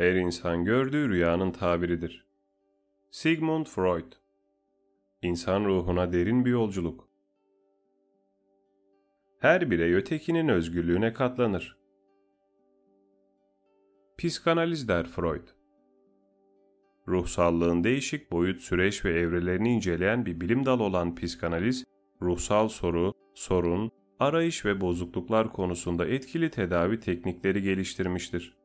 her insan gördüğü rüyanın tabiridir. Sigmund Freud İnsan ruhuna derin bir yolculuk. Her birey ötekinin özgürlüğüne katlanır. Psikanaliz der Freud. Ruhsallığın değişik boyut, süreç ve evrelerini inceleyen bir bilim dalı olan psikanaliz, ruhsal soru, sorun, arayış ve bozukluklar konusunda etkili tedavi teknikleri geliştirmiştir.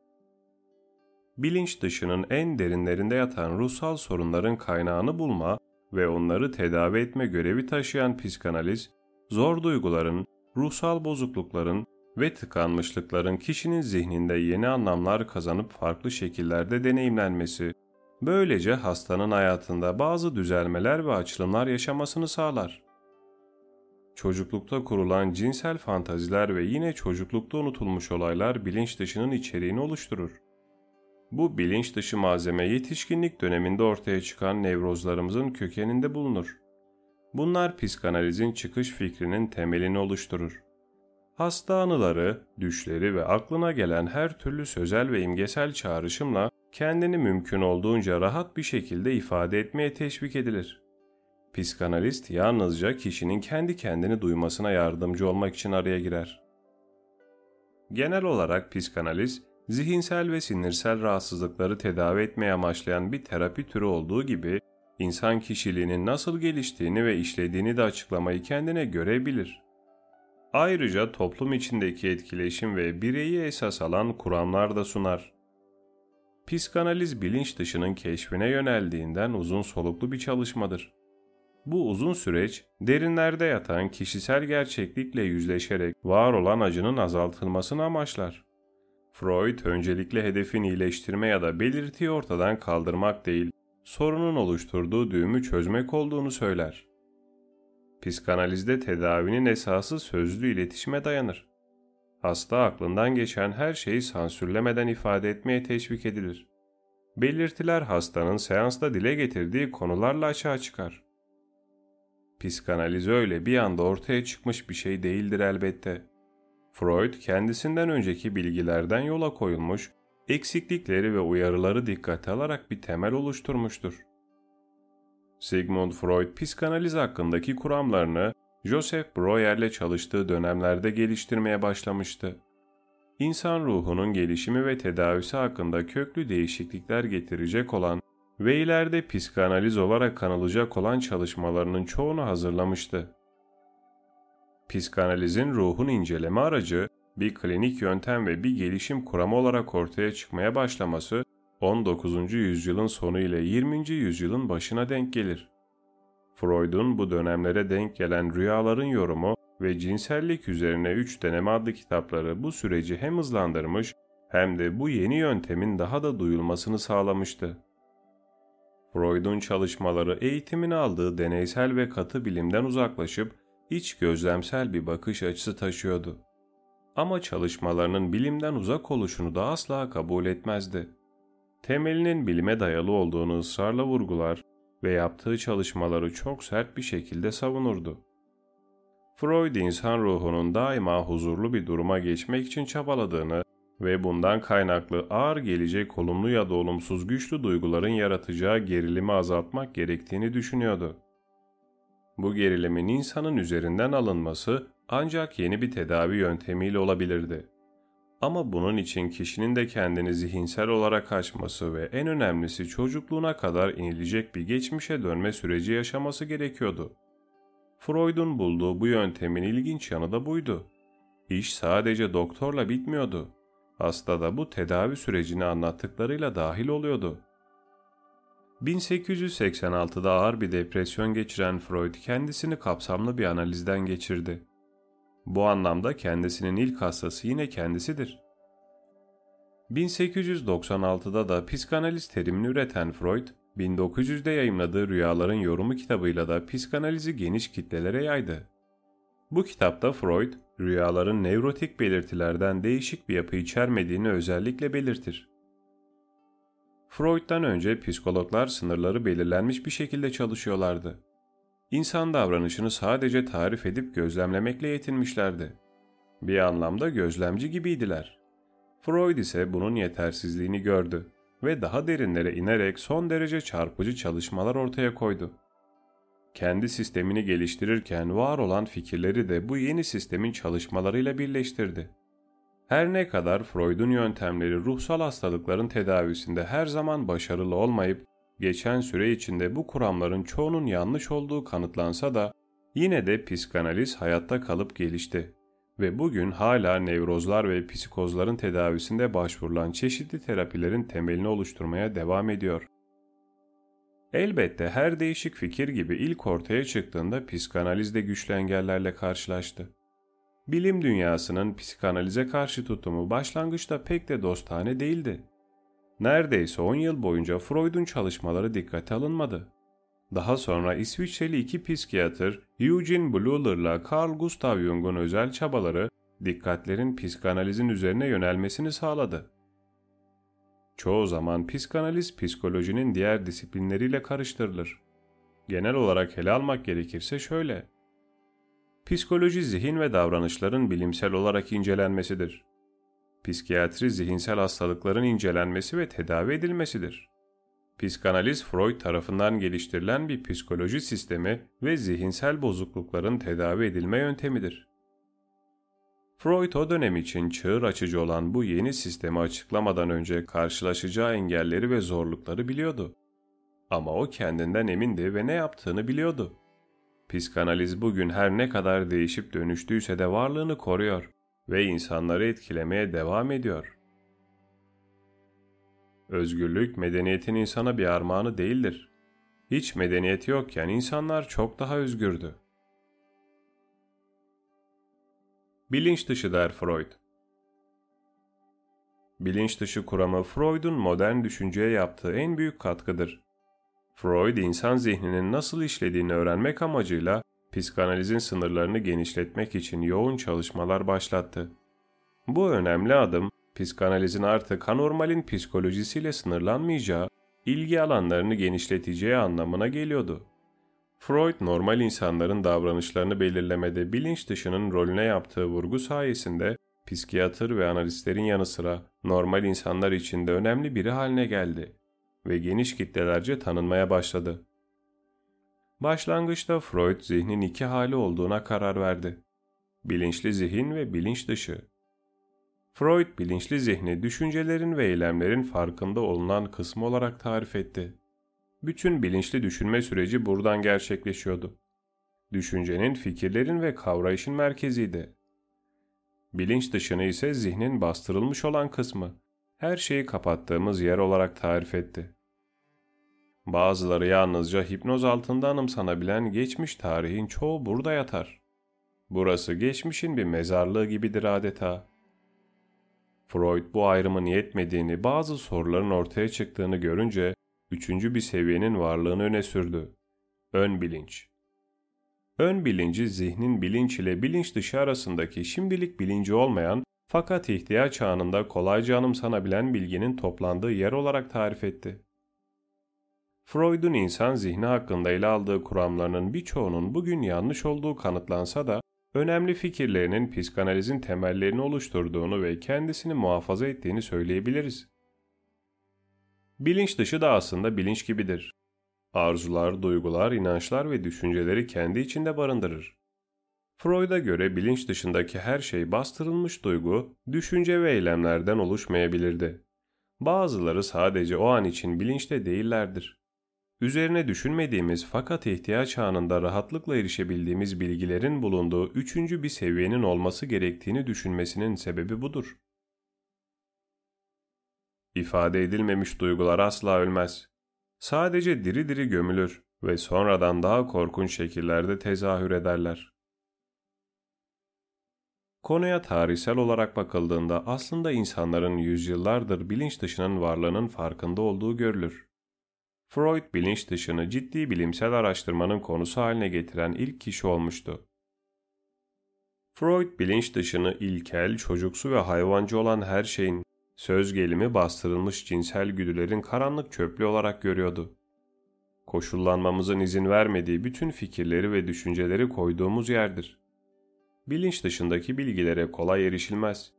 Bilinç dışının en derinlerinde yatan ruhsal sorunların kaynağını bulma ve onları tedavi etme görevi taşıyan psikanaliz, zor duyguların, ruhsal bozuklukların ve tıkanmışlıkların kişinin zihninde yeni anlamlar kazanıp farklı şekillerde deneyimlenmesi, böylece hastanın hayatında bazı düzelmeler ve açılımlar yaşamasını sağlar. Çocuklukta kurulan cinsel fantaziler ve yine çocuklukta unutulmuş olaylar bilinç dışının içeriğini oluşturur. Bu bilinç dışı malzeme yetişkinlik döneminde ortaya çıkan nevrozlarımızın kökeninde bulunur. Bunlar psikanalizin çıkış fikrinin temelini oluşturur. Hasta anıları, düşleri ve aklına gelen her türlü sözel ve imgesel çağrışımla kendini mümkün olduğunca rahat bir şekilde ifade etmeye teşvik edilir. Psikanalist yalnızca kişinin kendi kendini duymasına yardımcı olmak için araya girer. Genel olarak psikanaliz, zihinsel ve sinirsel rahatsızlıkları tedavi etmeye amaçlayan bir terapi türü olduğu gibi, insan kişiliğinin nasıl geliştiğini ve işlediğini de açıklamayı kendine görebilir. Ayrıca toplum içindeki etkileşim ve bireyi esas alan kuramlar da sunar. Psikanaliz bilinç dışının keşfine yöneldiğinden uzun soluklu bir çalışmadır. Bu uzun süreç, derinlerde yatan kişisel gerçeklikle yüzleşerek var olan acının azaltılmasını amaçlar. Freud öncelikle hedefin iyileştirme ya da belirtiyi ortadan kaldırmak değil, sorunun oluşturduğu düğümü çözmek olduğunu söyler. Psikanalizde tedavinin esası sözlü iletişime dayanır. Hasta aklından geçen her şeyi sansürlemeden ifade etmeye teşvik edilir. Belirtiler hastanın seansta dile getirdiği konularla açığa çıkar. Psikanaliz öyle bir anda ortaya çıkmış bir şey değildir elbette. Freud kendisinden önceki bilgilerden yola koyulmuş, eksiklikleri ve uyarıları dikkate alarak bir temel oluşturmuştur. Sigmund Freud psikanaliz hakkındaki kuramlarını Joseph Breuer'le çalıştığı dönemlerde geliştirmeye başlamıştı. İnsan ruhunun gelişimi ve tedavisi hakkında köklü değişiklikler getirecek olan ve ileride psikanaliz olarak kanılacak olan çalışmalarının çoğunu hazırlamıştı. Psikanalizin ruhun inceleme aracı, bir klinik yöntem ve bir gelişim kuramı olarak ortaya çıkmaya başlaması 19. yüzyılın sonu ile 20. yüzyılın başına denk gelir. Freud'un bu dönemlere denk gelen rüyaların yorumu ve cinsellik üzerine 3 deneme adlı kitapları bu süreci hem hızlandırmış hem de bu yeni yöntemin daha da duyulmasını sağlamıştı. Freud'un çalışmaları eğitimini aldığı deneysel ve katı bilimden uzaklaşıp iç gözlemsel bir bakış açısı taşıyordu. Ama çalışmalarının bilimden uzak oluşunu da asla kabul etmezdi. Temelinin bilime dayalı olduğunu ısrarla vurgular ve yaptığı çalışmaları çok sert bir şekilde savunurdu. Freud insan ruhunun daima huzurlu bir duruma geçmek için çabaladığını ve bundan kaynaklı ağır gelecek olumlu ya da olumsuz güçlü duyguların yaratacağı gerilimi azaltmak gerektiğini düşünüyordu. Bu gerilimin insanın üzerinden alınması ancak yeni bir tedavi yöntemiyle olabilirdi. Ama bunun için kişinin de kendini zihinsel olarak açması ve en önemlisi çocukluğuna kadar inilecek bir geçmişe dönme süreci yaşaması gerekiyordu. Freud'un bulduğu bu yöntemin ilginç yanı da buydu. İş sadece doktorla bitmiyordu. Hasta da bu tedavi sürecini anlattıklarıyla dahil oluyordu. 1886'da ağır bir depresyon geçiren Freud kendisini kapsamlı bir analizden geçirdi. Bu anlamda kendisinin ilk hastası yine kendisidir. 1896'da da psikanaliz terimini üreten Freud, 1900'de yayımladığı Rüyaların Yorumu kitabıyla da psikanalizi geniş kitlelere yaydı. Bu kitapta Freud, rüyaların nevrotik belirtilerden değişik bir yapı içermediğini özellikle belirtir. Freud'dan önce psikologlar sınırları belirlenmiş bir şekilde çalışıyorlardı. İnsan davranışını sadece tarif edip gözlemlemekle yetinmişlerdi. Bir anlamda gözlemci gibiydiler. Freud ise bunun yetersizliğini gördü ve daha derinlere inerek son derece çarpıcı çalışmalar ortaya koydu. Kendi sistemini geliştirirken var olan fikirleri de bu yeni sistemin çalışmalarıyla birleştirdi. Her ne kadar Freud'un yöntemleri ruhsal hastalıkların tedavisinde her zaman başarılı olmayıp geçen süre içinde bu kuramların çoğunun yanlış olduğu kanıtlansa da yine de psikanaliz hayatta kalıp gelişti ve bugün hala nevrozlar ve psikozların tedavisinde başvurulan çeşitli terapilerin temelini oluşturmaya devam ediyor. Elbette her değişik fikir gibi ilk ortaya çıktığında psikanaliz de güçlü engellerle karşılaştı. Bilim dünyasının psikanalize karşı tutumu başlangıçta pek de dostane değildi. Neredeyse 10 yıl boyunca Freud'un çalışmaları dikkate alınmadı. Daha sonra İsviçreli iki psikiyatr Eugene Bleuler'la Carl Gustav Jung'un özel çabaları dikkatlerin psikanalizin üzerine yönelmesini sağladı. Çoğu zaman psikanaliz psikolojinin diğer disiplinleriyle karıştırılır. Genel olarak ele almak gerekirse şöyle. Psikoloji zihin ve davranışların bilimsel olarak incelenmesidir. Psikiyatri zihinsel hastalıkların incelenmesi ve tedavi edilmesidir. Psikanaliz Freud tarafından geliştirilen bir psikoloji sistemi ve zihinsel bozuklukların tedavi edilme yöntemidir. Freud o dönem için çığır açıcı olan bu yeni sistemi açıklamadan önce karşılaşacağı engelleri ve zorlukları biliyordu. Ama o kendinden emindi ve ne yaptığını biliyordu. Psikanaliz bugün her ne kadar değişip dönüştüyse de varlığını koruyor ve insanları etkilemeye devam ediyor. Özgürlük medeniyetin insana bir armağanı değildir. Hiç medeniyet yokken insanlar çok daha özgürdü. Bilinç dışı der Freud. Bilinç dışı kuramı Freud'un modern düşünceye yaptığı en büyük katkıdır. Freud insan zihninin nasıl işlediğini öğrenmek amacıyla psikanalizin sınırlarını genişletmek için yoğun çalışmalar başlattı. Bu önemli adım psikanalizin artık anormalin psikolojisiyle sınırlanmayacağı, ilgi alanlarını genişleteceği anlamına geliyordu. Freud normal insanların davranışlarını belirlemede bilinç dışının rolüne yaptığı vurgu sayesinde psikiyatr ve analistlerin yanı sıra normal insanlar için de önemli biri haline geldi ve geniş kitlelerce tanınmaya başladı. Başlangıçta Freud zihnin iki hali olduğuna karar verdi. Bilinçli zihin ve bilinç dışı. Freud bilinçli zihni düşüncelerin ve eylemlerin farkında olunan kısmı olarak tarif etti. Bütün bilinçli düşünme süreci buradan gerçekleşiyordu. Düşüncenin, fikirlerin ve kavrayışın merkeziydi. Bilinç dışını ise zihnin bastırılmış olan kısmı, her şeyi kapattığımız yer olarak tarif etti. Bazıları yalnızca hipnoz altında anımsanabilen geçmiş tarihin çoğu burada yatar. Burası geçmişin bir mezarlığı gibidir adeta. Freud bu ayrımın yetmediğini, bazı soruların ortaya çıktığını görünce üçüncü bir seviyenin varlığını öne sürdü. Ön bilinç. Ön bilinci zihnin bilinç ile bilinç dışı arasındaki şimdilik bilinci olmayan fakat ihtiyaç anında kolayca anımsanabilen bilginin toplandığı yer olarak tarif etti. Freud'un insan zihni hakkında ele aldığı kuramlarının birçoğunun bugün yanlış olduğu kanıtlansa da önemli fikirlerinin psikanalizin temellerini oluşturduğunu ve kendisini muhafaza ettiğini söyleyebiliriz. Bilinç dışı da aslında bilinç gibidir. Arzular, duygular, inançlar ve düşünceleri kendi içinde barındırır. Freud'a göre bilinç dışındaki her şey bastırılmış duygu, düşünce ve eylemlerden oluşmayabilirdi. Bazıları sadece o an için bilinçte değillerdir. Üzerine düşünmediğimiz fakat ihtiyaç anında rahatlıkla erişebildiğimiz bilgilerin bulunduğu üçüncü bir seviyenin olması gerektiğini düşünmesinin sebebi budur. İfade edilmemiş duygular asla ölmez. Sadece diri diri gömülür ve sonradan daha korkunç şekillerde tezahür ederler. Konuya tarihsel olarak bakıldığında aslında insanların yüzyıllardır bilinç dışının varlığının farkında olduğu görülür. Freud bilinç dışını ciddi bilimsel araştırmanın konusu haline getiren ilk kişi olmuştu. Freud bilinç dışını ilkel, çocuksu ve hayvancı olan her şeyin, söz gelimi bastırılmış cinsel güdülerin karanlık çöplü olarak görüyordu. Koşullanmamızın izin vermediği bütün fikirleri ve düşünceleri koyduğumuz yerdir. Bilinç dışındaki bilgilere kolay erişilmez.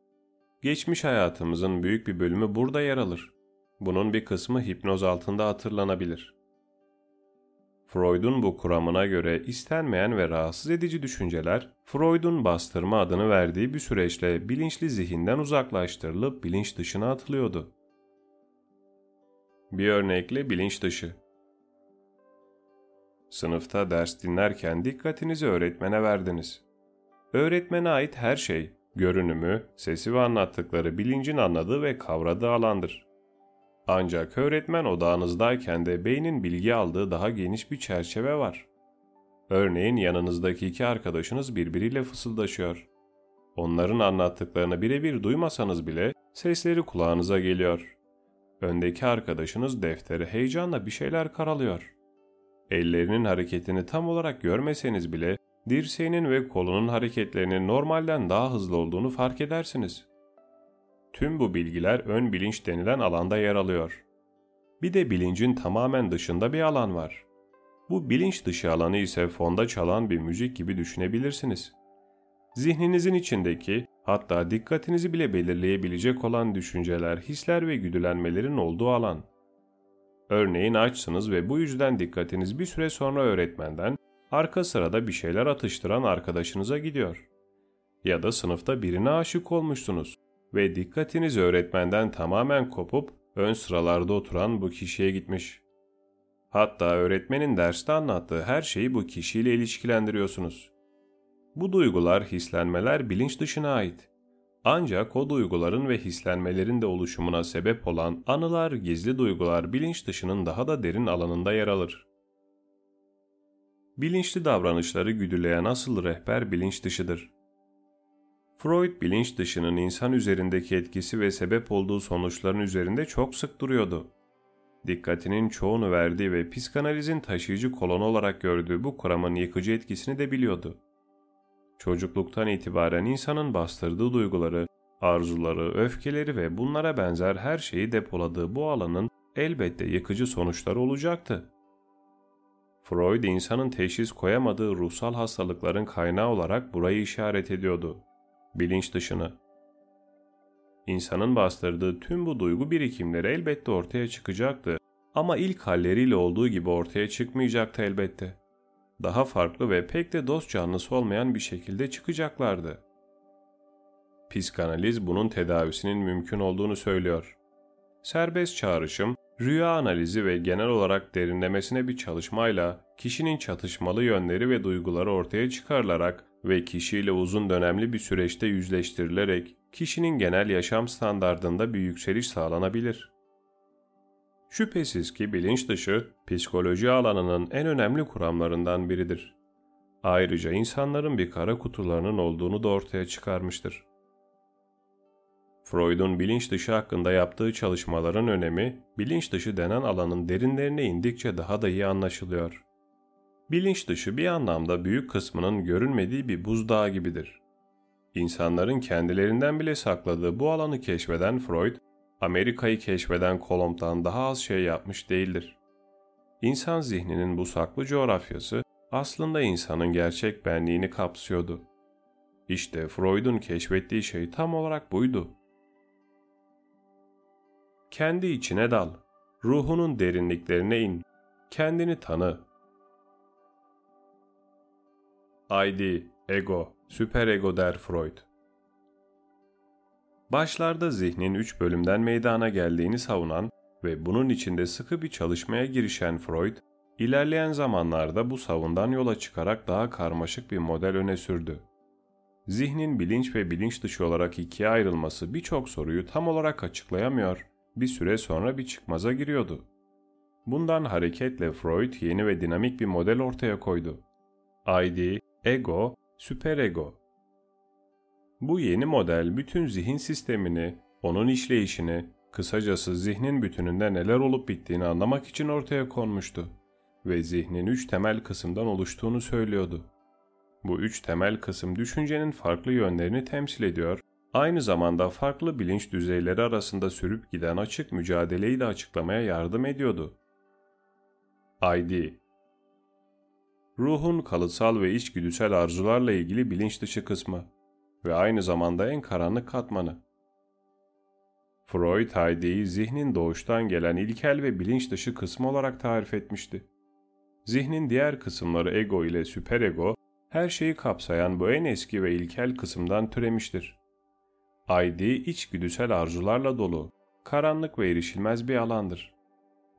Geçmiş hayatımızın büyük bir bölümü burada yer alır Bunun bir kısmı hipnoz altında hatırlanabilir. Freud'un bu kuramına göre istenmeyen ve rahatsız edici düşünceler, Freud'un bastırma adını verdiği bir süreçle bilinçli zihinden uzaklaştırılıp bilinç dışına atılıyordu. Bir örnekle bilinç dışı. Sınıfta ders dinlerken dikkatinizi öğretmene verdiniz. Öğretmene ait her şey, görünümü, sesi ve anlattıkları bilincin anladığı ve kavradığı alandır. Ancak öğretmen odağınızdayken de beynin bilgi aldığı daha geniş bir çerçeve var. Örneğin yanınızdaki iki arkadaşınız birbiriyle fısıldaşıyor. Onların anlattıklarını birebir duymasanız bile sesleri kulağınıza geliyor. Öndeki arkadaşınız deftere heyecanla bir şeyler karalıyor. Ellerinin hareketini tam olarak görmeseniz bile dirseğinin ve kolunun hareketlerinin normalden daha hızlı olduğunu fark edersiniz. Tüm bu bilgiler ön bilinç denilen alanda yer alıyor. Bir de bilincin tamamen dışında bir alan var. Bu bilinç dışı alanı ise fonda çalan bir müzik gibi düşünebilirsiniz. Zihninizin içindeki, hatta dikkatinizi bile belirleyebilecek olan düşünceler, hisler ve güdülenmelerin olduğu alan. Örneğin açsınız ve bu yüzden dikkatiniz bir süre sonra öğretmenden, arka sırada bir şeyler atıştıran arkadaşınıza gidiyor. Ya da sınıfta birine aşık olmuşsunuz ve dikkatiniz öğretmenden tamamen kopup ön sıralarda oturan bu kişiye gitmiş. Hatta öğretmenin derste anlattığı her şeyi bu kişiyle ilişkilendiriyorsunuz. Bu duygular, hislenmeler bilinç dışına ait. Ancak o duyguların ve hislenmelerin de oluşumuna sebep olan anılar, gizli duygular bilinç dışının daha da derin alanında yer alır. Bilinçli davranışları güdüleyen asıl rehber bilinç dışıdır. Freud bilinç dışının insan üzerindeki etkisi ve sebep olduğu sonuçların üzerinde çok sık duruyordu. Dikkatinin çoğunu verdiği ve psikanalizin taşıyıcı kolonu olarak gördüğü bu kuramın yıkıcı etkisini de biliyordu. Çocukluktan itibaren insanın bastırdığı duyguları, arzuları, öfkeleri ve bunlara benzer her şeyi depoladığı bu alanın elbette yıkıcı sonuçları olacaktı. Freud insanın teşhis koyamadığı ruhsal hastalıkların kaynağı olarak burayı işaret ediyordu bilinç dışını. İnsanın bastırdığı tüm bu duygu birikimleri elbette ortaya çıkacaktı ama ilk halleriyle olduğu gibi ortaya çıkmayacaktı elbette. Daha farklı ve pek de dost canlısı olmayan bir şekilde çıkacaklardı. Psikanaliz bunun tedavisinin mümkün olduğunu söylüyor. Serbest çağrışım, rüya analizi ve genel olarak derinlemesine bir çalışmayla kişinin çatışmalı yönleri ve duyguları ortaya çıkarılarak ve kişiyle uzun dönemli bir süreçte yüzleştirilerek kişinin genel yaşam standardında bir yükseliş sağlanabilir. Şüphesiz ki bilinç dışı psikoloji alanının en önemli kuramlarından biridir. Ayrıca insanların bir kara kutularının olduğunu da ortaya çıkarmıştır. Freud'un bilinç dışı hakkında yaptığı çalışmaların önemi, bilinç dışı denen alanın derinlerine indikçe daha da iyi anlaşılıyor. Bilinç dışı bir anlamda büyük kısmının görünmediği bir buzdağı gibidir. İnsanların kendilerinden bile sakladığı bu alanı keşfeden Freud, Amerika'yı keşfeden Kolomb'dan daha az şey yapmış değildir. İnsan zihninin bu saklı coğrafyası aslında insanın gerçek benliğini kapsıyordu. İşte Freud'un keşfettiği şey tam olarak buydu. Kendi içine dal, ruhunun derinliklerine in, kendini tanı, ID, ego, süperego der Freud. Başlarda zihnin üç bölümden meydana geldiğini savunan ve bunun içinde sıkı bir çalışmaya girişen Freud, ilerleyen zamanlarda bu savundan yola çıkarak daha karmaşık bir model öne sürdü. Zihnin bilinç ve bilinç dışı olarak ikiye ayrılması birçok soruyu tam olarak açıklayamıyor, bir süre sonra bir çıkmaza giriyordu. Bundan hareketle Freud yeni ve dinamik bir model ortaya koydu. ID, ego, süperego. Bu yeni model bütün zihin sistemini, onun işleyişini, kısacası zihnin bütününde neler olup bittiğini anlamak için ortaya konmuştu ve zihnin üç temel kısımdan oluştuğunu söylüyordu. Bu üç temel kısım düşüncenin farklı yönlerini temsil ediyor, aynı zamanda farklı bilinç düzeyleri arasında sürüp giden açık mücadeleyi de açıklamaya yardım ediyordu. ID ruhun kalıtsal ve içgüdüsel arzularla ilgili bilinç dışı kısmı ve aynı zamanda en karanlık katmanı. Freud ID'yi zihnin doğuştan gelen ilkel ve bilinç dışı kısmı olarak tarif etmişti. Zihnin diğer kısımları ego ile süperego, her şeyi kapsayan bu en eski ve ilkel kısımdan türemiştir. ID içgüdüsel arzularla dolu, karanlık ve erişilmez bir alandır.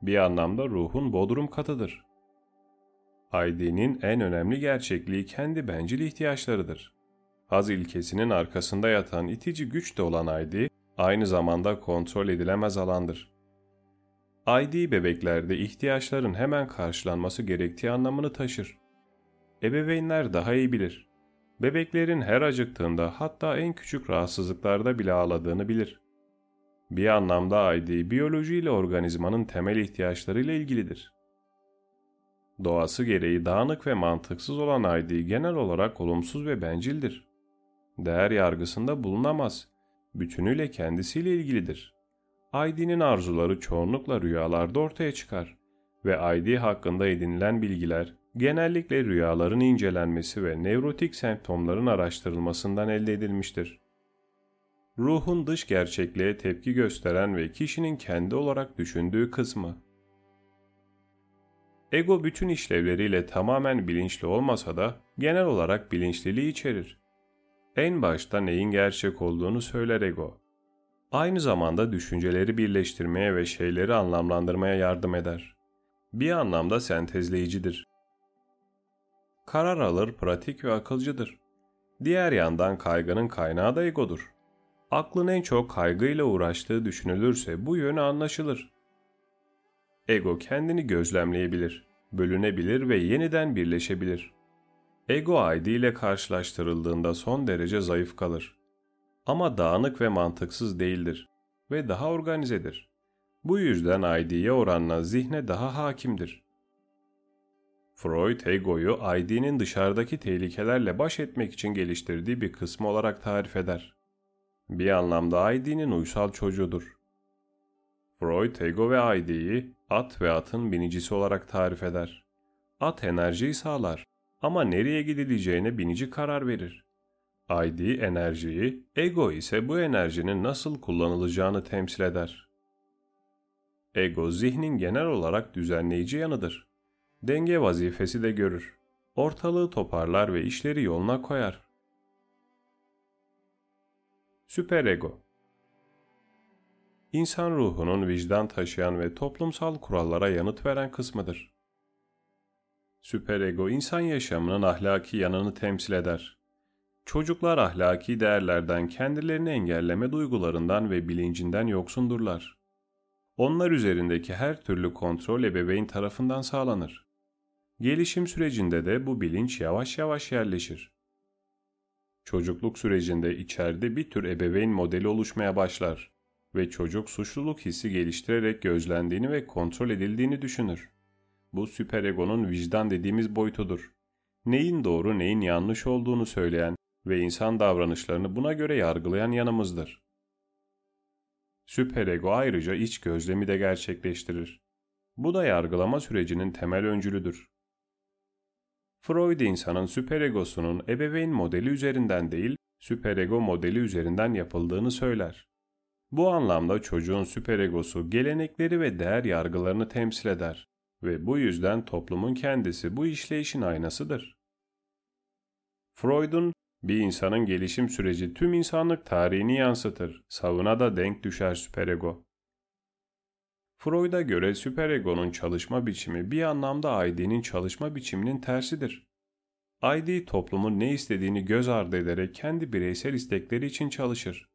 Bir anlamda ruhun bodrum katıdır. ID'nin en önemli gerçekliği kendi bencil ihtiyaçlarıdır. Haz ilkesinin arkasında yatan itici güç de olan ID, aynı zamanda kontrol edilemez alandır. ID bebeklerde ihtiyaçların hemen karşılanması gerektiği anlamını taşır. Ebeveynler daha iyi bilir. Bebeklerin her acıktığında hatta en küçük rahatsızlıklarda bile ağladığını bilir. Bir anlamda ID, biyoloji ile organizmanın temel ihtiyaçlarıyla ilgilidir. Doğası gereği dağınık ve mantıksız olan ID genel olarak olumsuz ve bencildir. Değer yargısında bulunamaz. Bütünüyle kendisiyle ilgilidir. ID'nin arzuları çoğunlukla rüyalarda ortaya çıkar ve ID hakkında edinilen bilgiler genellikle rüyaların incelenmesi ve nevrotik semptomların araştırılmasından elde edilmiştir. Ruhun dış gerçekliğe tepki gösteren ve kişinin kendi olarak düşündüğü kısmı. Ego bütün işlevleriyle tamamen bilinçli olmasa da genel olarak bilinçliliği içerir. En başta neyin gerçek olduğunu söyler ego. Aynı zamanda düşünceleri birleştirmeye ve şeyleri anlamlandırmaya yardım eder. Bir anlamda sentezleyicidir. Karar alır, pratik ve akılcıdır. Diğer yandan kaygının kaynağı da egodur. Aklın en çok kaygıyla uğraştığı düşünülürse bu yönü anlaşılır. Ego kendini gözlemleyebilir, bölünebilir ve yeniden birleşebilir. Ego ID ile karşılaştırıldığında son derece zayıf kalır. Ama dağınık ve mantıksız değildir ve daha organizedir. Bu yüzden ID'ye oranla zihne daha hakimdir. Freud egoyu ID'nin dışarıdaki tehlikelerle baş etmek için geliştirdiği bir kısmı olarak tarif eder. Bir anlamda ID'nin uysal çocuğudur. Freud ego ve ID'yi at ve atın binicisi olarak tarif eder. At enerjiyi sağlar ama nereye gidileceğine binici karar verir. ID enerjiyi, ego ise bu enerjinin nasıl kullanılacağını temsil eder. Ego zihnin genel olarak düzenleyici yanıdır. Denge vazifesi de görür. Ortalığı toparlar ve işleri yoluna koyar. Süperego İnsan ruhunun vicdan taşıyan ve toplumsal kurallara yanıt veren kısmıdır. Süperego insan yaşamının ahlaki yanını temsil eder. Çocuklar ahlaki değerlerden kendilerini engelleme duygularından ve bilincinden yoksundurlar. Onlar üzerindeki her türlü kontrol ebeveyn tarafından sağlanır. Gelişim sürecinde de bu bilinç yavaş yavaş yerleşir. Çocukluk sürecinde içeride bir tür ebeveyn modeli oluşmaya başlar ve çocuk suçluluk hissi geliştirerek gözlendiğini ve kontrol edildiğini düşünür. Bu süperegonun vicdan dediğimiz boyutudur. Neyin doğru neyin yanlış olduğunu söyleyen ve insan davranışlarını buna göre yargılayan yanımızdır. Süperego ayrıca iç gözlemi de gerçekleştirir. Bu da yargılama sürecinin temel öncülüdür. Freud insanın süperegosunun ebeveyn modeli üzerinden değil, süperego modeli üzerinden yapıldığını söyler. Bu anlamda çocuğun süperegosu gelenekleri ve değer yargılarını temsil eder ve bu yüzden toplumun kendisi bu işleyişin aynasıdır. Freud'un bir insanın gelişim süreci tüm insanlık tarihini yansıtır, savuna da denk düşer süperego. Freud'a göre süperegonun çalışma biçimi bir anlamda ID'nin çalışma biçiminin tersidir. ID toplumun ne istediğini göz ardı ederek kendi bireysel istekleri için çalışır.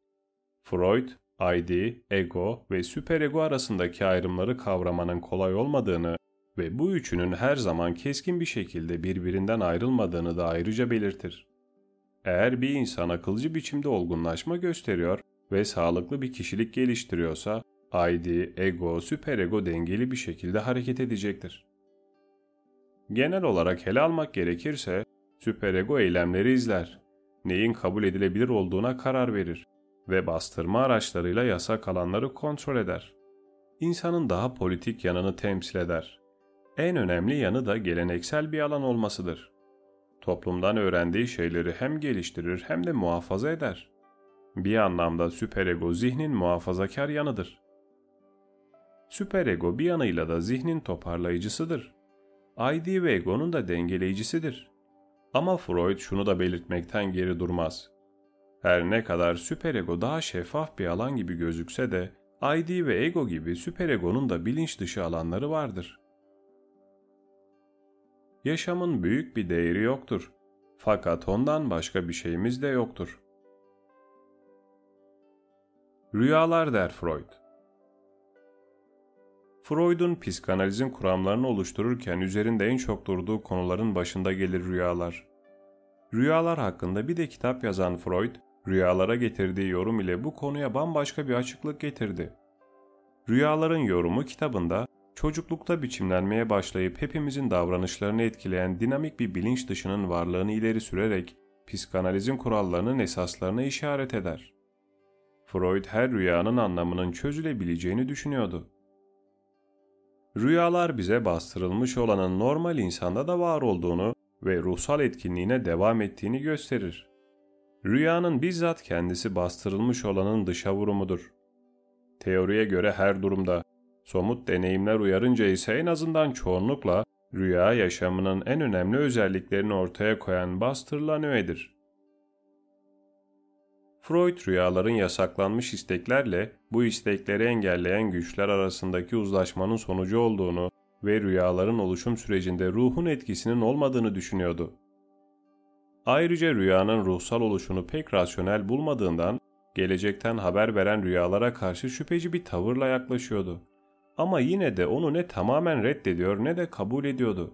Freud, ID, ego ve süperego arasındaki ayrımları kavramanın kolay olmadığını ve bu üçünün her zaman keskin bir şekilde birbirinden ayrılmadığını da ayrıca belirtir. Eğer bir insan akılcı biçimde olgunlaşma gösteriyor ve sağlıklı bir kişilik geliştiriyorsa, ID, ego, süperego dengeli bir şekilde hareket edecektir. Genel olarak ele almak gerekirse, süperego eylemleri izler, neyin kabul edilebilir olduğuna karar verir ve bastırma araçlarıyla yasak alanları kontrol eder. İnsanın daha politik yanını temsil eder. En önemli yanı da geleneksel bir alan olmasıdır. Toplumdan öğrendiği şeyleri hem geliştirir hem de muhafaza eder. Bir anlamda süperego zihnin muhafazakar yanıdır. Süperego bir yanıyla da zihnin toparlayıcısıdır. ID ve egonun da dengeleyicisidir. Ama Freud şunu da belirtmekten geri durmaz. Her ne kadar süperego daha şeffaf bir alan gibi gözükse de ID ve ego gibi süperegonun da bilinç dışı alanları vardır. Yaşamın büyük bir değeri yoktur. Fakat ondan başka bir şeyimiz de yoktur. Rüyalar der Freud. Freud'un psikanalizin kuramlarını oluştururken üzerinde en çok durduğu konuların başında gelir rüyalar. Rüyalar hakkında bir de kitap yazan Freud, rüyalara getirdiği yorum ile bu konuya bambaşka bir açıklık getirdi. Rüyaların yorumu kitabında çocuklukta biçimlenmeye başlayıp hepimizin davranışlarını etkileyen dinamik bir bilinç dışının varlığını ileri sürerek psikanalizin kurallarının esaslarına işaret eder. Freud her rüyanın anlamının çözülebileceğini düşünüyordu. Rüyalar bize bastırılmış olanın normal insanda da var olduğunu ve ruhsal etkinliğine devam ettiğini gösterir. Rüyanın bizzat kendisi bastırılmış olanın dışa vurumudur. Teoriye göre her durumda, somut deneyimler uyarınca ise en azından çoğunlukla rüya yaşamının en önemli özelliklerini ortaya koyan bastırılan öğedir. Freud rüyaların yasaklanmış isteklerle bu istekleri engelleyen güçler arasındaki uzlaşmanın sonucu olduğunu ve rüyaların oluşum sürecinde ruhun etkisinin olmadığını düşünüyordu. Ayrıca rüyanın ruhsal oluşunu pek rasyonel bulmadığından gelecekten haber veren rüyalara karşı şüpheci bir tavırla yaklaşıyordu. Ama yine de onu ne tamamen reddediyor ne de kabul ediyordu.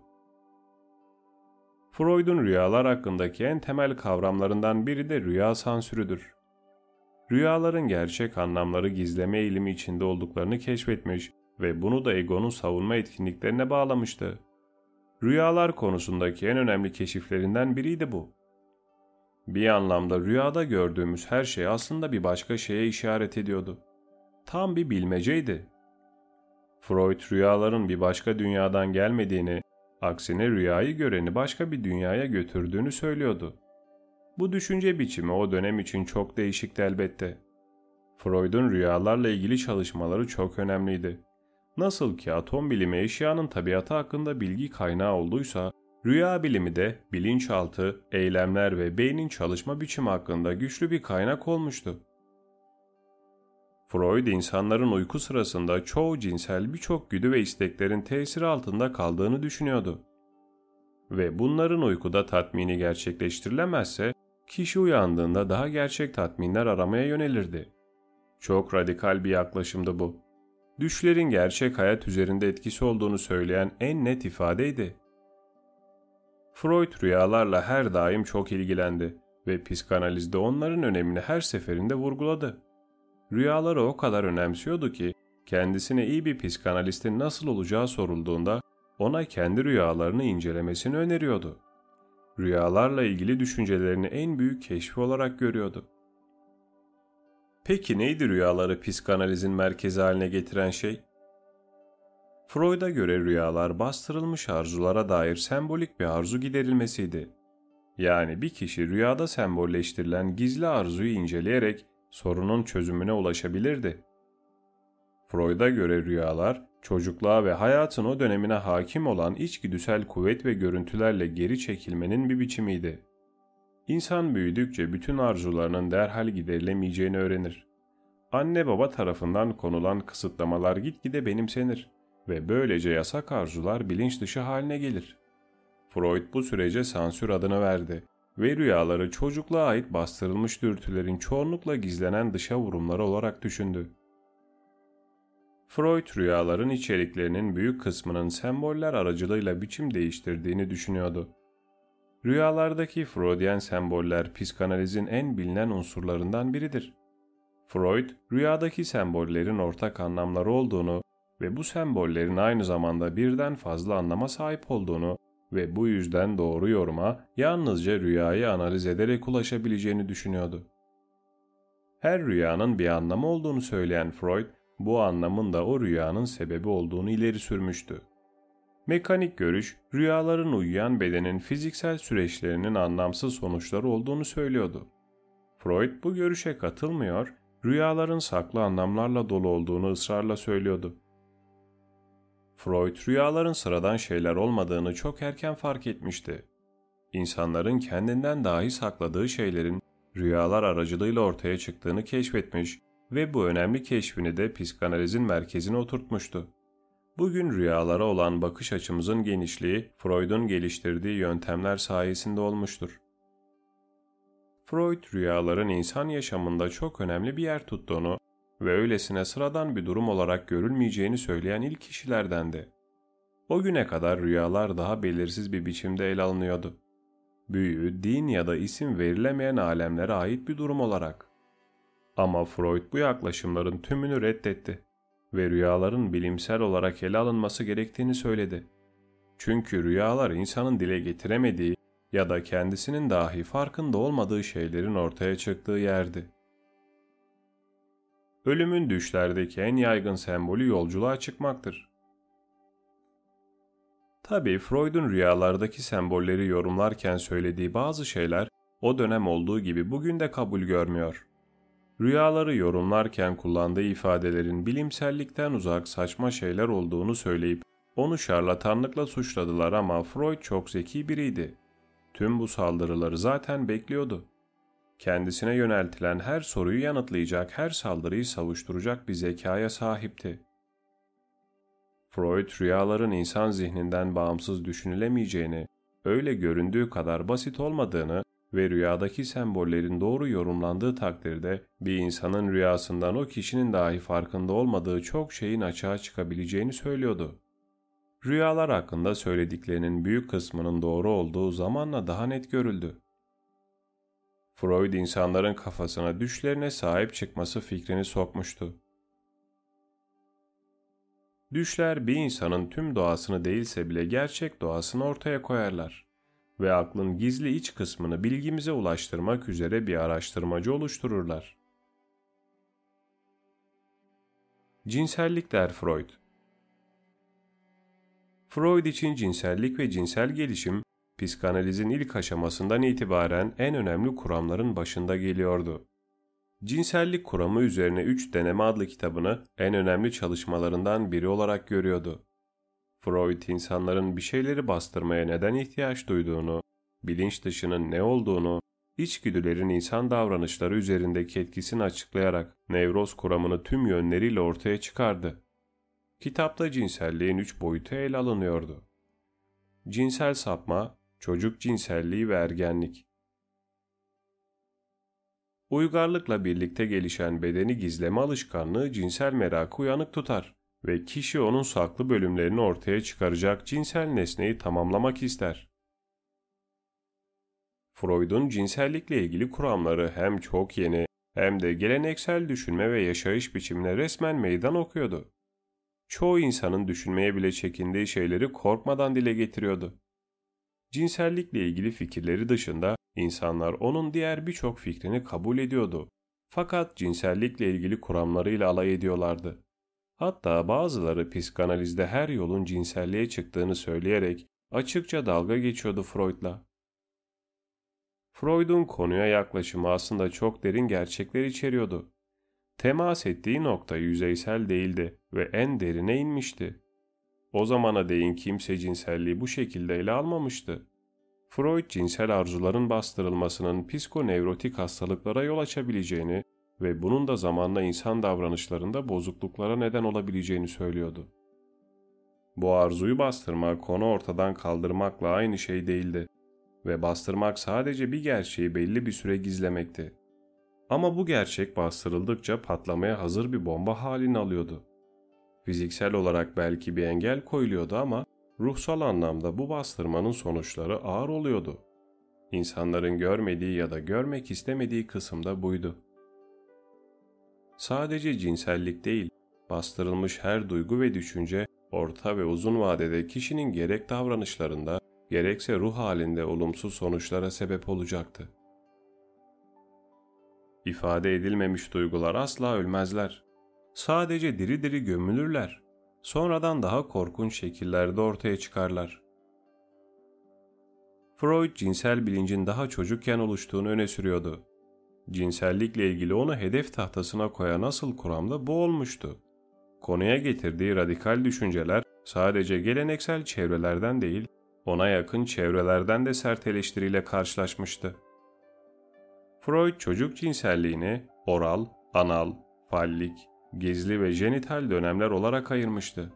Freud'un rüyalar hakkındaki en temel kavramlarından biri de rüya sansürüdür. Rüyaların gerçek anlamları gizleme eğilimi içinde olduklarını keşfetmiş ve bunu da egonun savunma etkinliklerine bağlamıştı. Rüyalar konusundaki en önemli keşiflerinden biriydi bu. Bir anlamda rüyada gördüğümüz her şey aslında bir başka şeye işaret ediyordu. Tam bir bilmeceydi. Freud rüyaların bir başka dünyadan gelmediğini, aksine rüyayı göreni başka bir dünyaya götürdüğünü söylüyordu. Bu düşünce biçimi o dönem için çok değişikti elbette. Freud'un rüyalarla ilgili çalışmaları çok önemliydi. Nasıl ki atom bilimi eşyanın tabiatı hakkında bilgi kaynağı olduysa, rüya bilimi de bilinçaltı, eylemler ve beynin çalışma biçimi hakkında güçlü bir kaynak olmuştu. Freud insanların uyku sırasında çoğu cinsel birçok güdü ve isteklerin tesiri altında kaldığını düşünüyordu. Ve bunların uykuda tatmini gerçekleştirilemezse kişi uyandığında daha gerçek tatminler aramaya yönelirdi. Çok radikal bir yaklaşımdı bu. Düşlerin gerçek hayat üzerinde etkisi olduğunu söyleyen en net ifadeydi. Freud rüyalarla her daim çok ilgilendi ve psikanalizde onların önemini her seferinde vurguladı. Rüyaları o kadar önemsiyordu ki kendisine iyi bir psikanalistin nasıl olacağı sorulduğunda ona kendi rüyalarını incelemesini öneriyordu. Rüyalarla ilgili düşüncelerini en büyük keşfi olarak görüyordu. Peki neydi rüyaları psikanalizin merkezi haline getiren şey? Freud'a göre rüyalar bastırılmış arzulara dair sembolik bir arzu giderilmesiydi. Yani bir kişi rüyada sembolleştirilen gizli arzuyu inceleyerek sorunun çözümüne ulaşabilirdi. Freud'a göre rüyalar, çocukluğa ve hayatın o dönemine hakim olan içgüdüsel kuvvet ve görüntülerle geri çekilmenin bir biçimiydi. İnsan büyüdükçe bütün arzularının derhal giderilemeyeceğini öğrenir. Anne baba tarafından konulan kısıtlamalar gitgide benimsenir ve böylece yasak arzular bilinç dışı haline gelir. Freud bu sürece sansür adını verdi ve rüyaları çocukluğa ait bastırılmış dürtülerin çoğunlukla gizlenen dışa vurumları olarak düşündü. Freud rüyaların içeriklerinin büyük kısmının semboller aracılığıyla biçim değiştirdiğini düşünüyordu. Rüyalardaki Freudian semboller psikanalizin en bilinen unsurlarından biridir. Freud, rüyadaki sembollerin ortak anlamları olduğunu ve bu sembollerin aynı zamanda birden fazla anlama sahip olduğunu ve bu yüzden doğru yoruma yalnızca rüyayı analiz ederek ulaşabileceğini düşünüyordu. Her rüyanın bir anlamı olduğunu söyleyen Freud, bu anlamın da o rüyanın sebebi olduğunu ileri sürmüştü. Mekanik görüş, rüyaların uyuyan bedenin fiziksel süreçlerinin anlamsız sonuçları olduğunu söylüyordu. Freud bu görüşe katılmıyor, rüyaların saklı anlamlarla dolu olduğunu ısrarla söylüyordu. Freud rüyaların sıradan şeyler olmadığını çok erken fark etmişti. İnsanların kendinden dahi sakladığı şeylerin rüyalar aracılığıyla ortaya çıktığını keşfetmiş ve bu önemli keşfini de psikanalizin merkezine oturtmuştu. Bugün rüyalara olan bakış açımızın genişliği Freud'un geliştirdiği yöntemler sayesinde olmuştur. Freud rüyaların insan yaşamında çok önemli bir yer tuttuğunu ve öylesine sıradan bir durum olarak görülmeyeceğini söyleyen ilk kişilerdendi. O güne kadar rüyalar daha belirsiz bir biçimde ele alınıyordu. Büyü, din ya da isim verilemeyen alemlere ait bir durum olarak. Ama Freud bu yaklaşımların tümünü reddetti ve rüyaların bilimsel olarak ele alınması gerektiğini söyledi. Çünkü rüyalar insanın dile getiremediği ya da kendisinin dahi farkında olmadığı şeylerin ortaya çıktığı yerdi. Ölümün düşlerdeki en yaygın sembolü yolculuğa çıkmaktır. Tabi Freud'un rüyalardaki sembolleri yorumlarken söylediği bazı şeyler o dönem olduğu gibi bugün de kabul görmüyor. Rüyaları yorumlarken kullandığı ifadelerin bilimsellikten uzak saçma şeyler olduğunu söyleyip onu şarlatanlıkla suçladılar ama Freud çok zeki biriydi. Tüm bu saldırıları zaten bekliyordu. Kendisine yöneltilen her soruyu yanıtlayacak, her saldırıyı savuşturacak bir zekaya sahipti. Freud rüyaların insan zihninden bağımsız düşünülemeyeceğini, öyle göründüğü kadar basit olmadığını ve rüyadaki sembollerin doğru yorumlandığı takdirde bir insanın rüyasından o kişinin dahi farkında olmadığı çok şeyin açığa çıkabileceğini söylüyordu. Rüyalar hakkında söylediklerinin büyük kısmının doğru olduğu zamanla daha net görüldü. Freud insanların kafasına düşlerine sahip çıkması fikrini sokmuştu. Düşler bir insanın tüm doğasını değilse bile gerçek doğasını ortaya koyarlar ve aklın gizli iç kısmını bilgimize ulaştırmak üzere bir araştırmacı oluştururlar. Cinsellik der Freud. Freud için cinsellik ve cinsel gelişim, psikanalizin ilk aşamasından itibaren en önemli kuramların başında geliyordu. Cinsellik kuramı üzerine 3 deneme adlı kitabını en önemli çalışmalarından biri olarak görüyordu. Freud insanların bir şeyleri bastırmaya neden ihtiyaç duyduğunu, bilinç dışının ne olduğunu, içgüdülerin insan davranışları üzerindeki etkisini açıklayarak nevroz kuramını tüm yönleriyle ortaya çıkardı. Kitapta cinselliğin üç boyutu ele alınıyordu. Cinsel sapma, çocuk cinselliği ve ergenlik. Uygarlıkla birlikte gelişen bedeni gizleme alışkanlığı cinsel merakı uyanık tutar ve kişi onun saklı bölümlerini ortaya çıkaracak cinsel nesneyi tamamlamak ister. Freud'un cinsellikle ilgili kuramları hem çok yeni hem de geleneksel düşünme ve yaşayış biçimine resmen meydan okuyordu. Çoğu insanın düşünmeye bile çekindiği şeyleri korkmadan dile getiriyordu. Cinsellikle ilgili fikirleri dışında insanlar onun diğer birçok fikrini kabul ediyordu. Fakat cinsellikle ilgili kuramlarıyla alay ediyorlardı. Hatta bazıları psikanalizde her yolun cinselliğe çıktığını söyleyerek açıkça dalga geçiyordu Freud'la. Freud'un konuya yaklaşımı aslında çok derin gerçekler içeriyordu. Temas ettiği nokta yüzeysel değildi ve en derine inmişti. O zamana değin kimse cinselliği bu şekilde ele almamıştı. Freud cinsel arzuların bastırılmasının psikonevrotik hastalıklara yol açabileceğini ve bunun da zamanla insan davranışlarında bozukluklara neden olabileceğini söylüyordu. Bu arzuyu bastırmak konu ortadan kaldırmakla aynı şey değildi ve bastırmak sadece bir gerçeği belli bir süre gizlemekti. Ama bu gerçek bastırıldıkça patlamaya hazır bir bomba halini alıyordu. Fiziksel olarak belki bir engel koyuluyordu ama ruhsal anlamda bu bastırmanın sonuçları ağır oluyordu. İnsanların görmediği ya da görmek istemediği kısımda buydu. Sadece cinsellik değil, bastırılmış her duygu ve düşünce orta ve uzun vadede kişinin gerek davranışlarında gerekse ruh halinde olumsuz sonuçlara sebep olacaktı. İfade edilmemiş duygular asla ölmezler. Sadece diri diri gömülürler. Sonradan daha korkunç şekillerde ortaya çıkarlar. Freud cinsel bilincin daha çocukken oluştuğunu öne sürüyordu. cinsellikle ilgili onu hedef tahtasına koyan asıl kuram da bu olmuştu. Konuya getirdiği radikal düşünceler sadece geleneksel çevrelerden değil, ona yakın çevrelerden de sert eleştiriyle karşılaşmıştı. Freud çocuk cinselliğini oral, anal, fallik, gizli ve jenital dönemler olarak ayırmıştı.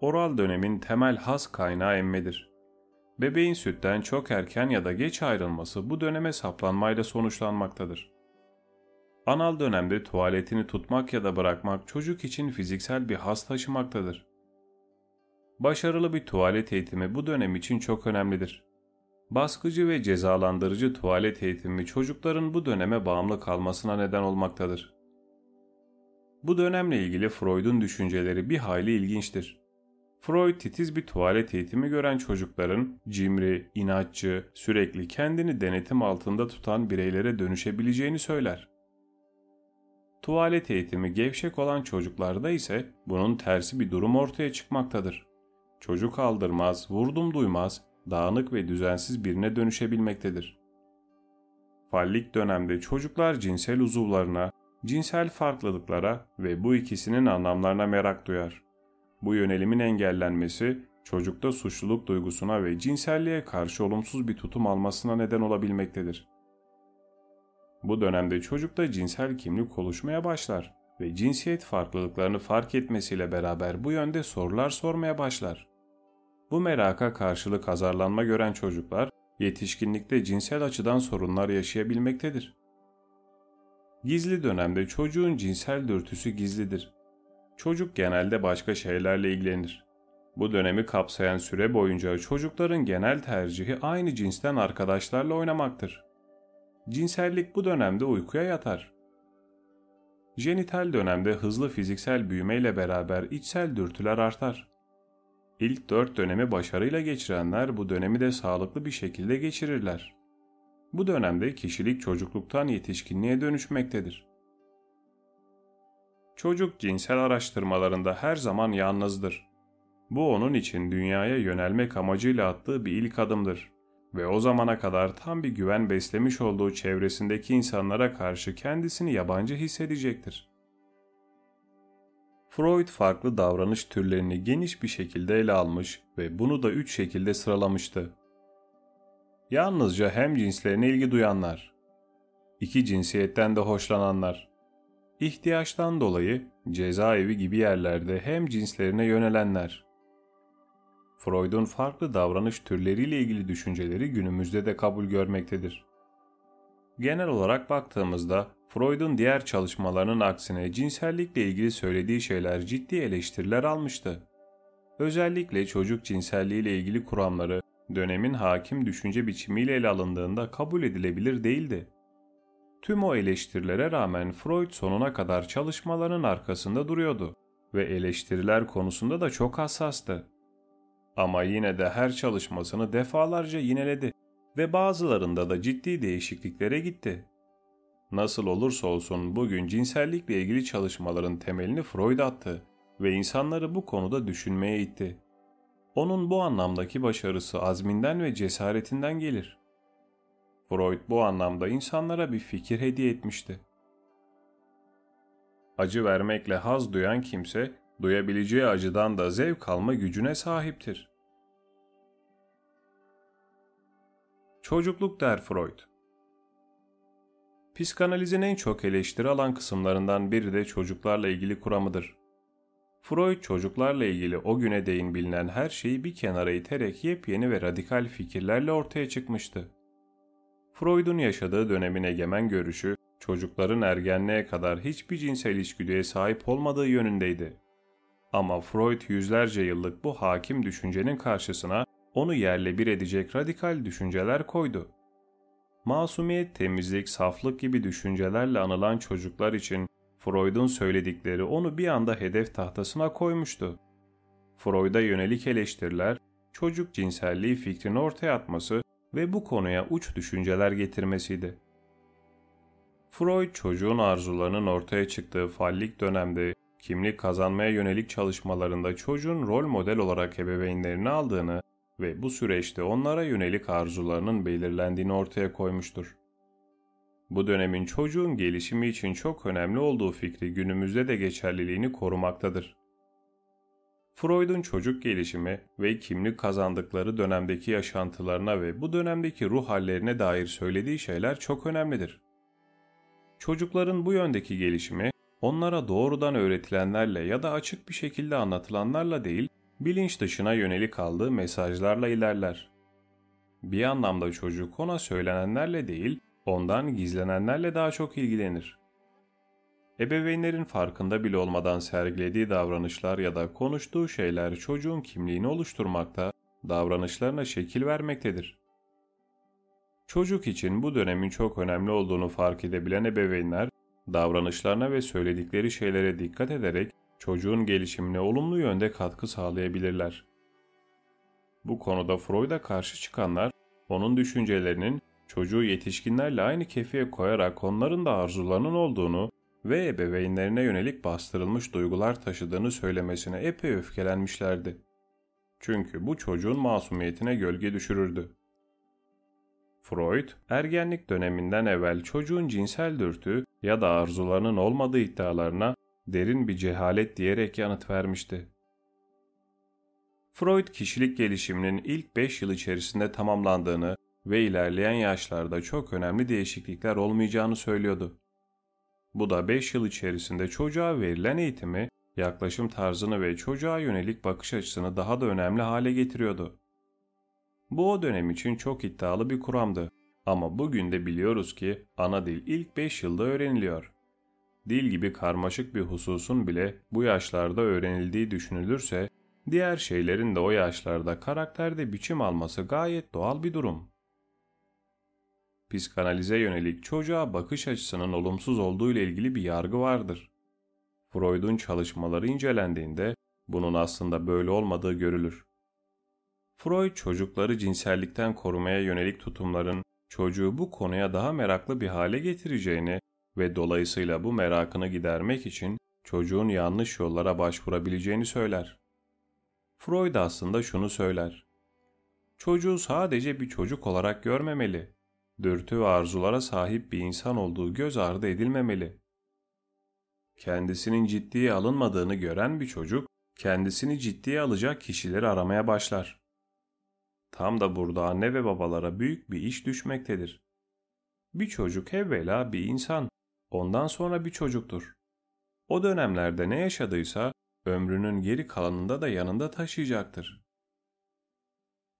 Oral dönemin temel has kaynağı emmedir. Bebeğin sütten çok erken ya da geç ayrılması bu döneme saplanmayla sonuçlanmaktadır. Anal dönemde tuvaletini tutmak ya da bırakmak çocuk için fiziksel bir has taşımaktadır. Başarılı bir tuvalet eğitimi bu dönem için çok önemlidir. Baskıcı ve cezalandırıcı tuvalet eğitimi çocukların bu döneme bağımlı kalmasına neden olmaktadır. Bu dönemle ilgili Freud'un düşünceleri bir hayli ilginçtir. Freud titiz bir tuvalet eğitimi gören çocukların cimri, inatçı, sürekli kendini denetim altında tutan bireylere dönüşebileceğini söyler. Tuvalet eğitimi gevşek olan çocuklarda ise bunun tersi bir durum ortaya çıkmaktadır. Çocuk aldırmaz, vurdum duymaz, dağınık ve düzensiz birine dönüşebilmektedir. Fallik dönemde çocuklar cinsel uzuvlarına, cinsel farklılıklara ve bu ikisinin anlamlarına merak duyar. Bu yönelimin engellenmesi çocukta suçluluk duygusuna ve cinselliğe karşı olumsuz bir tutum almasına neden olabilmektedir. Bu dönemde çocukta cinsel kimlik oluşmaya başlar ve cinsiyet farklılıklarını fark etmesiyle beraber bu yönde sorular sormaya başlar. Bu meraka karşılık azarlanma gören çocuklar yetişkinlikte cinsel açıdan sorunlar yaşayabilmektedir. Gizli dönemde çocuğun cinsel dürtüsü gizlidir. Çocuk genelde başka şeylerle ilgilenir. Bu dönemi kapsayan süre boyunca çocukların genel tercihi aynı cinsten arkadaşlarla oynamaktır. Cinsellik bu dönemde uykuya yatar. Jenital dönemde hızlı fiziksel büyümeyle beraber içsel dürtüler artar. İlk dört dönemi başarıyla geçirenler bu dönemi de sağlıklı bir şekilde geçirirler. Bu dönemde kişilik çocukluktan yetişkinliğe dönüşmektedir. Çocuk cinsel araştırmalarında her zaman yalnızdır. Bu onun için dünyaya yönelmek amacıyla attığı bir ilk adımdır ve o zamana kadar tam bir güven beslemiş olduğu çevresindeki insanlara karşı kendisini yabancı hissedecektir. Freud farklı davranış türlerini geniş bir şekilde ele almış ve bunu da üç şekilde sıralamıştı. Yalnızca hem cinslerine ilgi duyanlar, iki cinsiyetten de hoşlananlar, ihtiyaçtan dolayı cezaevi gibi yerlerde hem cinslerine yönelenler. Freud'un farklı davranış türleriyle ilgili düşünceleri günümüzde de kabul görmektedir. Genel olarak baktığımızda Freud'un diğer çalışmalarının aksine cinsellikle ilgili söylediği şeyler ciddi eleştiriler almıştı. Özellikle çocuk cinselliğiyle ilgili kuramları dönemin hakim düşünce biçimiyle ele alındığında kabul edilebilir değildi. Tüm o eleştirilere rağmen Freud sonuna kadar çalışmaların arkasında duruyordu ve eleştiriler konusunda da çok hassastı. Ama yine de her çalışmasını defalarca yineledi ve bazılarında da ciddi değişikliklere gitti. Nasıl olursa olsun bugün cinsellikle ilgili çalışmaların temelini Freud attı ve insanları bu konuda düşünmeye itti. Onun bu anlamdaki başarısı azminden ve cesaretinden gelir. Freud bu anlamda insanlara bir fikir hediye etmişti. Acı vermekle haz duyan kimse, duyabileceği acıdan da zevk alma gücüne sahiptir. Çocukluk der Freud. Psikanalizin en çok eleştiri alan kısımlarından biri de çocuklarla ilgili kuramıdır. Freud çocuklarla ilgili o güne değin bilinen her şeyi bir kenara iterek yepyeni ve radikal fikirlerle ortaya çıkmıştı. Freud'un yaşadığı dönemin egemen görüşü, çocukların ergenliğe kadar hiçbir cinsel içgüdüye sahip olmadığı yönündeydi. Ama Freud yüzlerce yıllık bu hakim düşüncenin karşısına onu yerle bir edecek radikal düşünceler koydu. Masumiyet, temizlik, saflık gibi düşüncelerle anılan çocuklar için Freud'un söyledikleri onu bir anda hedef tahtasına koymuştu. Freud'a yönelik eleştiriler, çocuk cinselliği fikrini ortaya atması ve bu konuya uç düşünceler getirmesiydi. Freud çocuğun arzularının ortaya çıktığı fallik dönemde kimlik kazanmaya yönelik çalışmalarında çocuğun rol model olarak ebeveynlerini aldığını ve bu süreçte onlara yönelik arzularının belirlendiğini ortaya koymuştur. Bu dönemin çocuğun gelişimi için çok önemli olduğu fikri günümüzde de geçerliliğini korumaktadır. Freud'un çocuk gelişimi ve kimlik kazandıkları dönemdeki yaşantılarına ve bu dönemdeki ruh hallerine dair söylediği şeyler çok önemlidir. Çocukların bu yöndeki gelişimi onlara doğrudan öğretilenlerle ya da açık bir şekilde anlatılanlarla değil, bilinç dışına yönelik aldığı mesajlarla ilerler. Bir anlamda çocuk ona söylenenlerle değil, ondan gizlenenlerle daha çok ilgilenir. Ebeveynlerin farkında bile olmadan sergilediği davranışlar ya da konuştuğu şeyler çocuğun kimliğini oluşturmakta, davranışlarına şekil vermektedir. Çocuk için bu dönemin çok önemli olduğunu fark edebilen ebeveynler, davranışlarına ve söyledikleri şeylere dikkat ederek çocuğun gelişimine olumlu yönde katkı sağlayabilirler. Bu konuda Freud'a karşı çıkanlar, onun düşüncelerinin çocuğu yetişkinlerle aynı kefeye koyarak onların da arzularının olduğunu ve ebeveynlerine yönelik bastırılmış duygular taşıdığını söylemesine epey öfkelenmişlerdi. Çünkü bu çocuğun masumiyetine gölge düşürürdü. Freud, ergenlik döneminden evvel çocuğun cinsel dürtü ya da arzularının olmadığı iddialarına derin bir cehalet diyerek yanıt vermişti. Freud kişilik gelişiminin ilk 5 yıl içerisinde tamamlandığını ve ilerleyen yaşlarda çok önemli değişiklikler olmayacağını söylüyordu. Bu da 5 yıl içerisinde çocuğa verilen eğitimi, yaklaşım tarzını ve çocuğa yönelik bakış açısını daha da önemli hale getiriyordu. Bu o dönem için çok iddialı bir kuramdı. Ama bugün de biliyoruz ki ana dil ilk 5 yılda öğreniliyor. Dil gibi karmaşık bir hususun bile bu yaşlarda öğrenildiği düşünülürse, diğer şeylerin de o yaşlarda karakterde biçim alması gayet doğal bir durum. Psikanalize yönelik çocuğa bakış açısının olumsuz olduğu ile ilgili bir yargı vardır. Freud'un çalışmaları incelendiğinde bunun aslında böyle olmadığı görülür. Freud çocukları cinsellikten korumaya yönelik tutumların çocuğu bu konuya daha meraklı bir hale getireceğini ve dolayısıyla bu merakını gidermek için çocuğun yanlış yollara başvurabileceğini söyler. Freud aslında şunu söyler. Çocuğu sadece bir çocuk olarak görmemeli. Dürtü ve arzulara sahip bir insan olduğu göz ardı edilmemeli. Kendisinin ciddiye alınmadığını gören bir çocuk, kendisini ciddiye alacak kişileri aramaya başlar. Tam da burada anne ve babalara büyük bir iş düşmektedir. Bir çocuk evvela bir insan, ondan sonra bir çocuktur. O dönemlerde ne yaşadıysa ömrünün geri kalanında da yanında taşıyacaktır.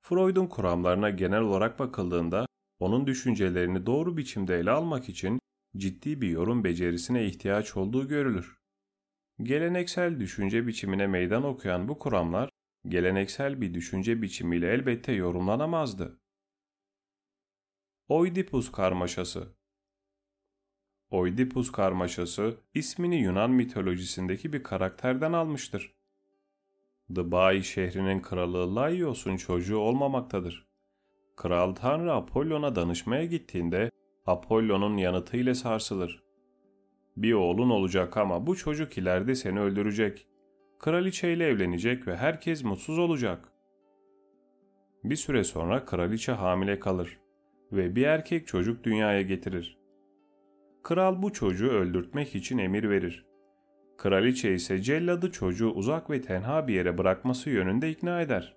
Freud'un kuramlarına genel olarak bakıldığında onun düşüncelerini doğru biçimde ele almak için ciddi bir yorum becerisine ihtiyaç olduğu görülür. Geleneksel düşünce biçimine meydan okuyan bu kuramlar geleneksel bir düşünce biçimiyle elbette yorumlanamazdı. Oidipus karmaşası Oidipus karmaşası ismini Yunan mitolojisindeki bir karakterden almıştır. Dıbai şehrinin kralı Laios'un çocuğu olmamaktadır. Kral Tanrı Apollon'a danışmaya gittiğinde Apollon'un yanıtıyla sarsılır. Bir oğlun olacak ama bu çocuk ileride seni öldürecek kraliçeyle evlenecek ve herkes mutsuz olacak. Bir süre sonra kraliçe hamile kalır ve bir erkek çocuk dünyaya getirir. Kral bu çocuğu öldürtmek için emir verir. Kraliçe ise celladı çocuğu uzak ve tenha bir yere bırakması yönünde ikna eder.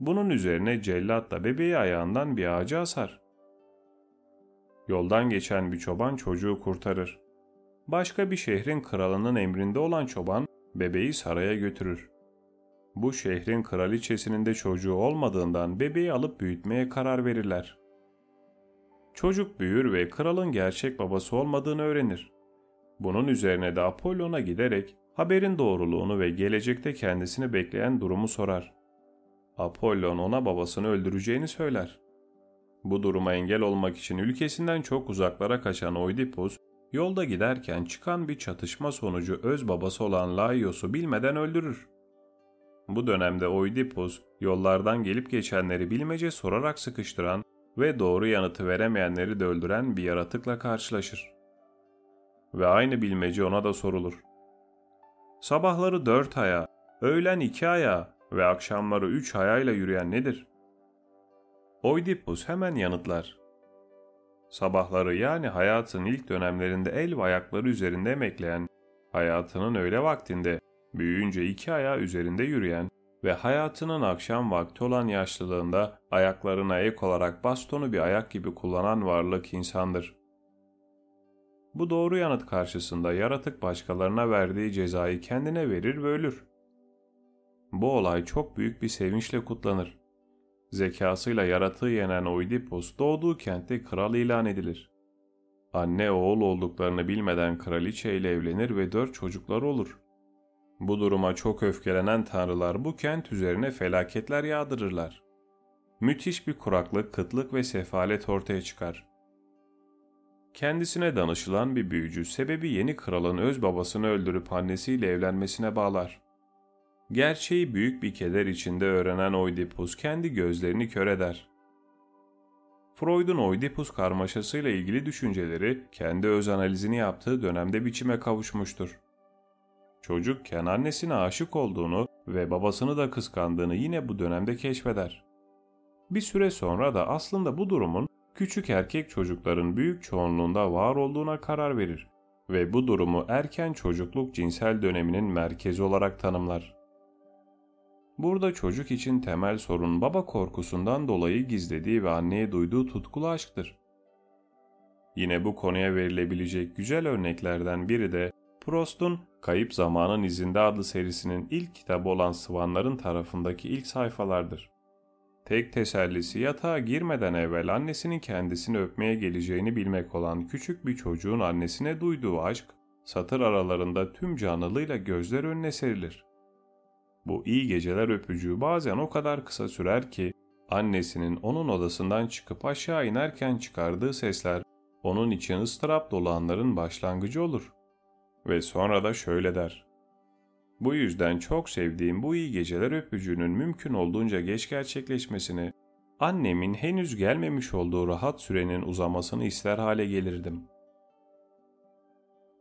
Bunun üzerine cellat da bebeği ayağından bir ağaca asar. Yoldan geçen bir çoban çocuğu kurtarır. Başka bir şehrin kralının emrinde olan çoban bebeği saraya götürür. Bu şehrin kraliçesinin de çocuğu olmadığından bebeği alıp büyütmeye karar verirler. Çocuk büyür ve kralın gerçek babası olmadığını öğrenir. Bunun üzerine de Apollon'a giderek haberin doğruluğunu ve gelecekte kendisini bekleyen durumu sorar. Apollon ona babasını öldüreceğini söyler. Bu duruma engel olmak için ülkesinden çok uzaklara kaçan Oidipus, Yolda giderken çıkan bir çatışma sonucu öz babası olan Laios'u bilmeden öldürür. Bu dönemde Oidipus, yollardan gelip geçenleri bilmece sorarak sıkıştıran ve doğru yanıtı veremeyenleri de öldüren bir yaratıkla karşılaşır. Ve aynı bilmece ona da sorulur. Sabahları dört aya, öğlen iki aya ve akşamları üç ayayla yürüyen nedir? Oidipus hemen yanıtlar. Sabahları yani hayatın ilk dönemlerinde el ve ayakları üzerinde emekleyen, hayatının öğle vaktinde büyüyünce iki ayağı üzerinde yürüyen ve hayatının akşam vakti olan yaşlılığında ayaklarına ek olarak bastonu bir ayak gibi kullanan varlık insandır. Bu doğru yanıt karşısında yaratık başkalarına verdiği cezayı kendine verir ve ölür. Bu olay çok büyük bir sevinçle kutlanır. Zekasıyla yaratığı yenen Oidipus doğduğu kentte kral ilan edilir. Anne oğul olduklarını bilmeden kraliçe ile evlenir ve dört çocukları olur. Bu duruma çok öfkelenen tanrılar bu kent üzerine felaketler yağdırırlar. Müthiş bir kuraklık, kıtlık ve sefalet ortaya çıkar. Kendisine danışılan bir büyücü sebebi yeni kralın öz babasını öldürüp annesiyle evlenmesine bağlar. Gerçeği büyük bir keder içinde öğrenen Oidipus kendi gözlerini kör eder. Freud'un Oidipus karmaşasıyla ilgili düşünceleri kendi öz analizini yaptığı dönemde biçime kavuşmuştur. Çocukken annesine aşık olduğunu ve babasını da kıskandığını yine bu dönemde keşfeder. Bir süre sonra da aslında bu durumun küçük erkek çocukların büyük çoğunluğunda var olduğuna karar verir ve bu durumu erken çocukluk cinsel döneminin merkezi olarak tanımlar. Burada çocuk için temel sorun baba korkusundan dolayı gizlediği ve anneye duyduğu tutkulu aşktır. Yine bu konuya verilebilecek güzel örneklerden biri de Prost'un Kayıp Zamanın İzinde adlı serisinin ilk kitabı olan Sıvanların tarafındaki ilk sayfalardır. Tek tesellisi yatağa girmeden evvel annesinin kendisini öpmeye geleceğini bilmek olan küçük bir çocuğun annesine duyduğu aşk, satır aralarında tüm canlılığıyla gözler önüne serilir. Bu iyi geceler öpücüğü bazen o kadar kısa sürer ki, annesinin onun odasından çıkıp aşağı inerken çıkardığı sesler, onun için ıstırap dolu anların başlangıcı olur. Ve sonra da şöyle der. Bu yüzden çok sevdiğim bu iyi geceler öpücüğünün mümkün olduğunca geç gerçekleşmesini, annemin henüz gelmemiş olduğu rahat sürenin uzamasını ister hale gelirdim.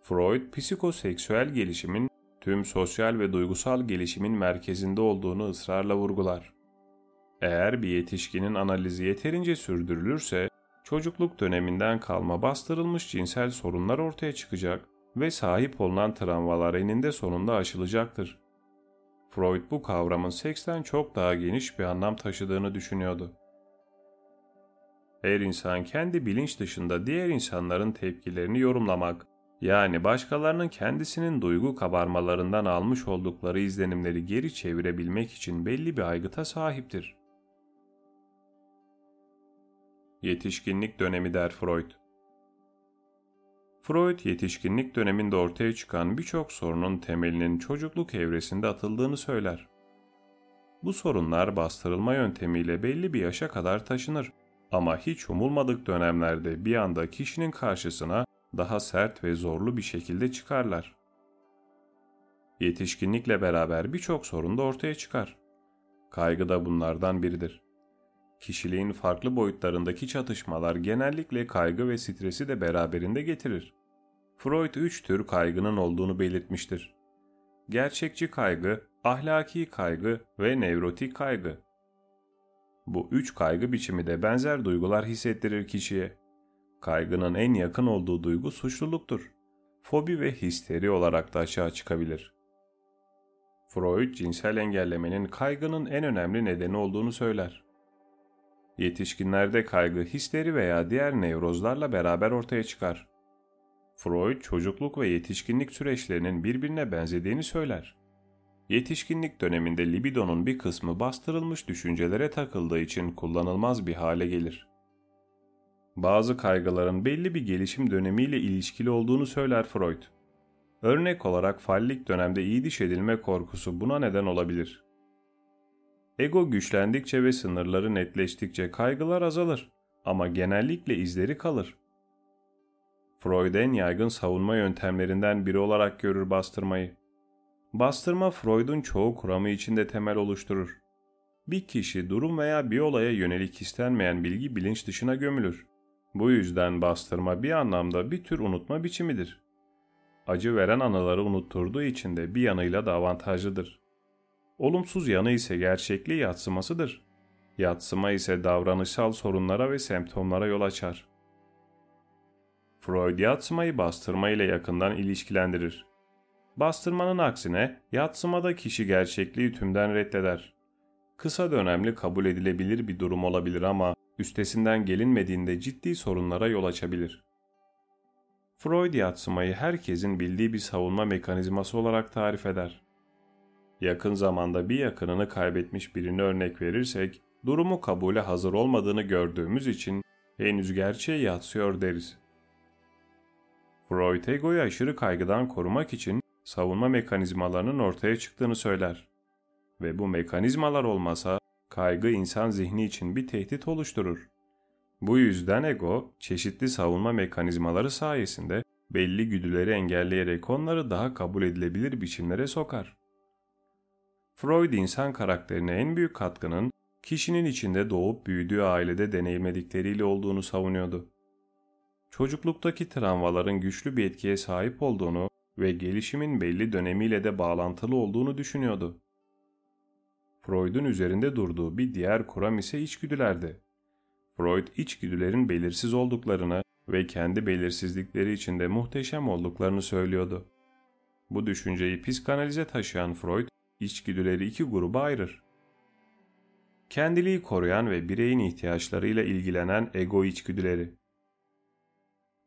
Freud, psikoseksüel gelişimin tüm sosyal ve duygusal gelişimin merkezinde olduğunu ısrarla vurgular. Eğer bir yetişkinin analizi yeterince sürdürülürse, çocukluk döneminden kalma bastırılmış cinsel sorunlar ortaya çıkacak ve sahip olunan travmalar eninde sonunda aşılacaktır. Freud bu kavramın seksten çok daha geniş bir anlam taşıdığını düşünüyordu. Her insan kendi bilinç dışında diğer insanların tepkilerini yorumlamak, yani başkalarının kendisinin duygu kabarmalarından almış oldukları izlenimleri geri çevirebilmek için belli bir aygıta sahiptir. Yetişkinlik dönemi der Freud. Freud yetişkinlik döneminde ortaya çıkan birçok sorunun temelinin çocukluk evresinde atıldığını söyler. Bu sorunlar bastırılma yöntemiyle belli bir yaşa kadar taşınır ama hiç umulmadık dönemlerde bir anda kişinin karşısına daha sert ve zorlu bir şekilde çıkarlar. Yetişkinlikle beraber birçok sorun da ortaya çıkar. Kaygı da bunlardan biridir. Kişiliğin farklı boyutlarındaki çatışmalar genellikle kaygı ve stresi de beraberinde getirir. Freud üç tür kaygının olduğunu belirtmiştir. Gerçekçi kaygı, ahlaki kaygı ve nevrotik kaygı. Bu üç kaygı biçimi de benzer duygular hissettirir kişiye. Kaygının en yakın olduğu duygu suçluluktur. Fobi ve histeri olarak da açığa çıkabilir. Freud cinsel engellemenin kaygının en önemli nedeni olduğunu söyler. Yetişkinlerde kaygı histeri veya diğer nevrozlarla beraber ortaya çıkar. Freud çocukluk ve yetişkinlik süreçlerinin birbirine benzediğini söyler. Yetişkinlik döneminde libidonun bir kısmı bastırılmış düşüncelere takıldığı için kullanılmaz bir hale gelir. Bazı kaygıların belli bir gelişim dönemiyle ilişkili olduğunu söyler Freud. Örnek olarak fallik dönemde iyi diş edilme korkusu buna neden olabilir. Ego güçlendikçe ve sınırları netleştikçe kaygılar azalır ama genellikle izleri kalır. Freud en yaygın savunma yöntemlerinden biri olarak görür bastırmayı. Bastırma Freud'un çoğu kuramı içinde temel oluşturur. Bir kişi durum veya bir olaya yönelik istenmeyen bilgi bilinç dışına gömülür. Bu yüzden bastırma bir anlamda bir tür unutma biçimidir. Acı veren anıları unutturduğu için de bir yanıyla da avantajlıdır. Olumsuz yanı ise gerçekliği yatsımasıdır. Yatsıma ise davranışsal sorunlara ve semptomlara yol açar. Freud yatsımayı bastırma ile yakından ilişkilendirir. Bastırmanın aksine yatsımada kişi gerçekliği tümden reddeder. Kısa dönemli kabul edilebilir bir durum olabilir ama üstesinden gelinmediğinde ciddi sorunlara yol açabilir. Freud yatsımayı herkesin bildiği bir savunma mekanizması olarak tarif eder. Yakın zamanda bir yakınını kaybetmiş birini örnek verirsek, durumu kabule hazır olmadığını gördüğümüz için henüz gerçeği yatsıyor deriz. Freud egoyu aşırı kaygıdan korumak için savunma mekanizmalarının ortaya çıktığını söyler. Ve bu mekanizmalar olmasa kaygı insan zihni için bir tehdit oluşturur. Bu yüzden ego çeşitli savunma mekanizmaları sayesinde belli güdüleri engelleyerek onları daha kabul edilebilir biçimlere sokar. Freud insan karakterine en büyük katkının kişinin içinde doğup büyüdüğü ailede deneyimledikleriyle olduğunu savunuyordu. Çocukluktaki travmaların güçlü bir etkiye sahip olduğunu ve gelişimin belli dönemiyle de bağlantılı olduğunu düşünüyordu. Freud'un üzerinde durduğu bir diğer kuram ise içgüdülerdi. Freud içgüdülerin belirsiz olduklarını ve kendi belirsizlikleri içinde muhteşem olduklarını söylüyordu. Bu düşünceyi psikanalize taşıyan Freud, içgüdüleri iki gruba ayırır. Kendiliği koruyan ve bireyin ihtiyaçlarıyla ilgilenen ego içgüdüleri.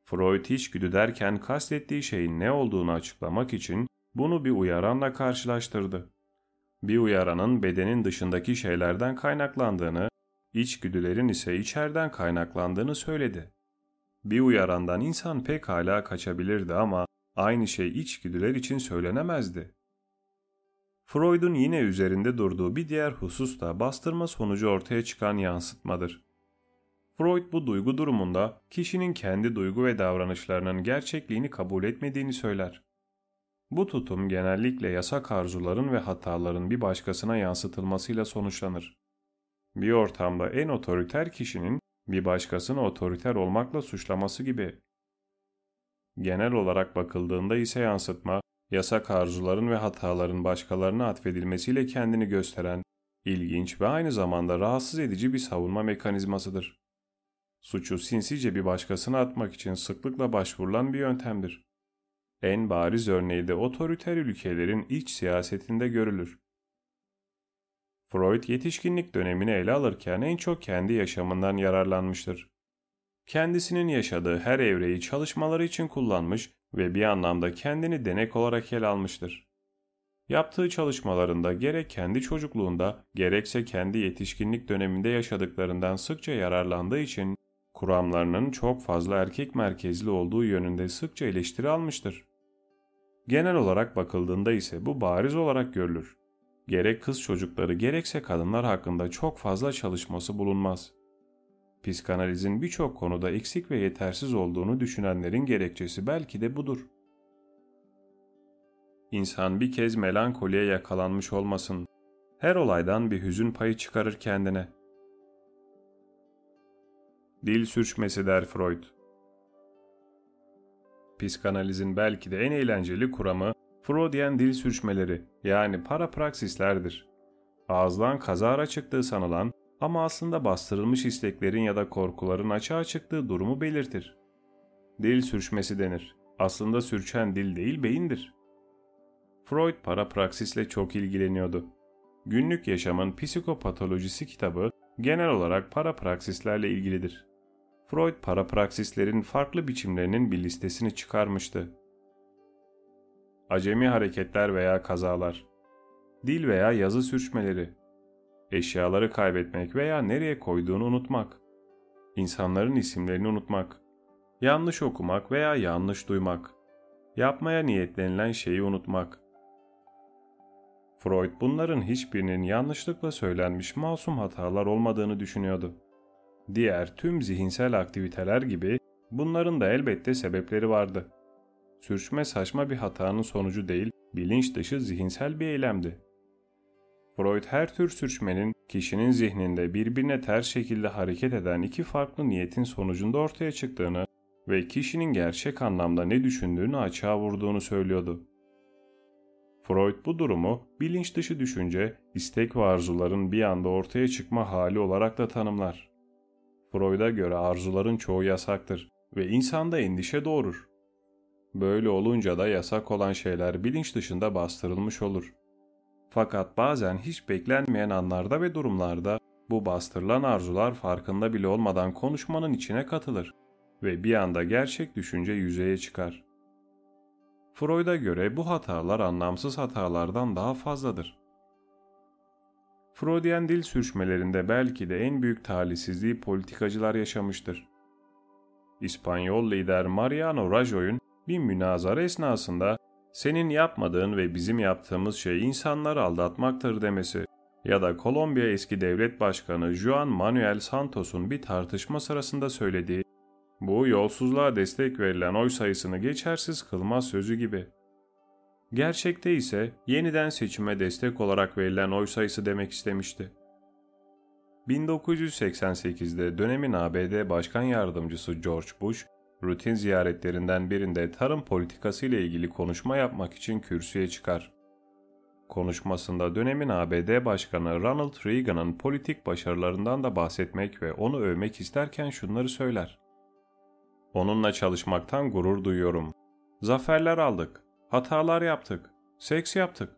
Freud içgüdü derken kastettiği şeyin ne olduğunu açıklamak için bunu bir uyaranla karşılaştırdı. Bir uyaranın bedenin dışındaki şeylerden kaynaklandığını, içgüdülerin ise içeriden kaynaklandığını söyledi. Bir uyarandan insan pekala kaçabilirdi ama aynı şey içgüdüler için söylenemezdi. Freud'un yine üzerinde durduğu bir diğer husus da bastırma sonucu ortaya çıkan yansıtmadır. Freud bu duygu durumunda kişinin kendi duygu ve davranışlarının gerçekliğini kabul etmediğini söyler. Bu tutum genellikle yasak arzuların ve hataların bir başkasına yansıtılmasıyla sonuçlanır. Bir ortamda en otoriter kişinin bir başkasını otoriter olmakla suçlaması gibi. Genel olarak bakıldığında ise yansıtma, yasak arzuların ve hataların başkalarına atfedilmesiyle kendini gösteren, ilginç ve aynı zamanda rahatsız edici bir savunma mekanizmasıdır. Suçu sinsice bir başkasına atmak için sıklıkla başvurulan bir yöntemdir. En bariz örneği de otoriter ülkelerin iç siyasetinde görülür. Freud yetişkinlik dönemini ele alırken en çok kendi yaşamından yararlanmıştır. Kendisinin yaşadığı her evreyi çalışmaları için kullanmış ve bir anlamda kendini denek olarak ele almıştır. Yaptığı çalışmalarında gerek kendi çocukluğunda gerekse kendi yetişkinlik döneminde yaşadıklarından sıkça yararlandığı için kuramlarının çok fazla erkek merkezli olduğu yönünde sıkça eleştiri almıştır. Genel olarak bakıldığında ise bu bariz olarak görülür. Gerek kız çocukları gerekse kadınlar hakkında çok fazla çalışması bulunmaz. Psikanalizin birçok konuda eksik ve yetersiz olduğunu düşünenlerin gerekçesi belki de budur. İnsan bir kez melankoliye yakalanmış olmasın. Her olaydan bir hüzün payı çıkarır kendine. Dil sürçmesi der Freud. Psikanalizin belki de en eğlenceli kuramı Freudian dil sürçmeleri yani parapraksislerdir. Ağızdan kazara çıktığı sanılan ama aslında bastırılmış isteklerin ya da korkuların açığa çıktığı durumu belirtir. Dil sürçmesi denir. Aslında sürçen dil değil beyindir. Freud parapraksisle çok ilgileniyordu. Günlük Yaşamın Psikopatolojisi kitabı genel olarak parapraksislerle ilgilidir. Freud parapraksislerin farklı biçimlerinin bir listesini çıkarmıştı. Acemi hareketler veya kazalar, dil veya yazı sürçmeleri, eşyaları kaybetmek veya nereye koyduğunu unutmak, insanların isimlerini unutmak, yanlış okumak veya yanlış duymak, yapmaya niyetlenilen şeyi unutmak. Freud bunların hiçbirinin yanlışlıkla söylenmiş masum hatalar olmadığını düşünüyordu. Diğer tüm zihinsel aktiviteler gibi bunların da elbette sebepleri vardı. Sürçme saçma bir hatanın sonucu değil, bilinç dışı zihinsel bir eylemdi. Freud her tür sürçmenin kişinin zihninde birbirine ters şekilde hareket eden iki farklı niyetin sonucunda ortaya çıktığını ve kişinin gerçek anlamda ne düşündüğünü açığa vurduğunu söylüyordu. Freud bu durumu bilinç dışı düşünce, istek ve arzuların bir anda ortaya çıkma hali olarak da tanımlar. Freud'a göre arzuların çoğu yasaktır ve insanda endişe doğurur. Böyle olunca da yasak olan şeyler bilinç dışında bastırılmış olur. Fakat bazen hiç beklenmeyen anlarda ve durumlarda bu bastırılan arzular farkında bile olmadan konuşmanın içine katılır ve bir anda gerçek düşünce yüzeye çıkar. Freud'a göre bu hatalar anlamsız hatalardan daha fazladır. Freudian dil sürçmelerinde belki de en büyük talihsizliği politikacılar yaşamıştır. İspanyol lider Mariano Rajoy'un bir münazara esnasında senin yapmadığın ve bizim yaptığımız şey insanları aldatmaktır demesi ya da Kolombiya eski devlet başkanı Juan Manuel Santos'un bir tartışma sırasında söylediği bu yolsuzluğa destek verilen oy sayısını geçersiz kılmaz sözü gibi. Gerçekte ise yeniden seçime destek olarak verilen oy sayısı demek istemişti. 1988'de dönemin ABD Başkan Yardımcısı George Bush, rutin ziyaretlerinden birinde tarım politikası ile ilgili konuşma yapmak için kürsüye çıkar. Konuşmasında dönemin ABD Başkanı Ronald Reagan'ın politik başarılarından da bahsetmek ve onu övmek isterken şunları söyler. Onunla çalışmaktan gurur duyuyorum. Zaferler aldık, hatalar yaptık, seks yaptık.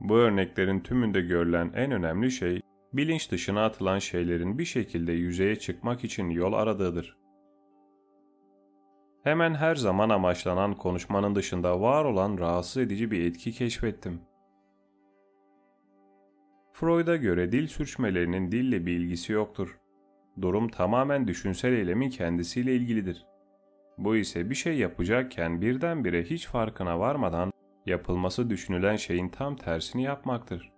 Bu örneklerin tümünde görülen en önemli şey, bilinç dışına atılan şeylerin bir şekilde yüzeye çıkmak için yol aradığıdır. Hemen her zaman amaçlanan konuşmanın dışında var olan rahatsız edici bir etki keşfettim. Freud'a göre dil sürçmelerinin dille bir ilgisi yoktur. Durum tamamen düşünsel eylemin kendisiyle ilgilidir. Bu ise bir şey yapacakken birdenbire hiç farkına varmadan yapılması düşünülen şeyin tam tersini yapmaktır.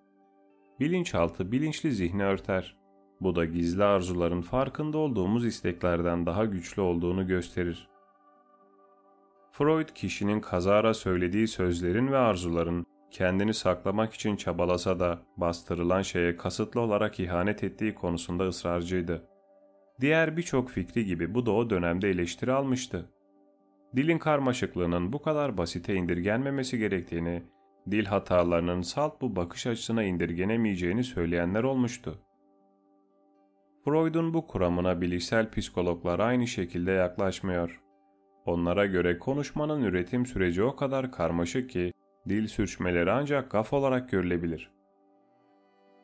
Bilinçaltı bilinçli zihni örter. Bu da gizli arzuların farkında olduğumuz isteklerden daha güçlü olduğunu gösterir. Freud kişinin kazara söylediği sözlerin ve arzuların kendini saklamak için çabalasa da bastırılan şeye kasıtlı olarak ihanet ettiği konusunda ısrarcıydı. Diğer birçok fikri gibi bu da o dönemde eleştiri almıştı. Dilin karmaşıklığının bu kadar basite indirgenmemesi gerektiğini, dil hatalarının salt bu bakış açısına indirgenemeyeceğini söyleyenler olmuştu. Freud'un bu kuramına bilişsel psikologlar aynı şekilde yaklaşmıyor. Onlara göre konuşmanın üretim süreci o kadar karmaşık ki dil sürçmeleri ancak gaf olarak görülebilir.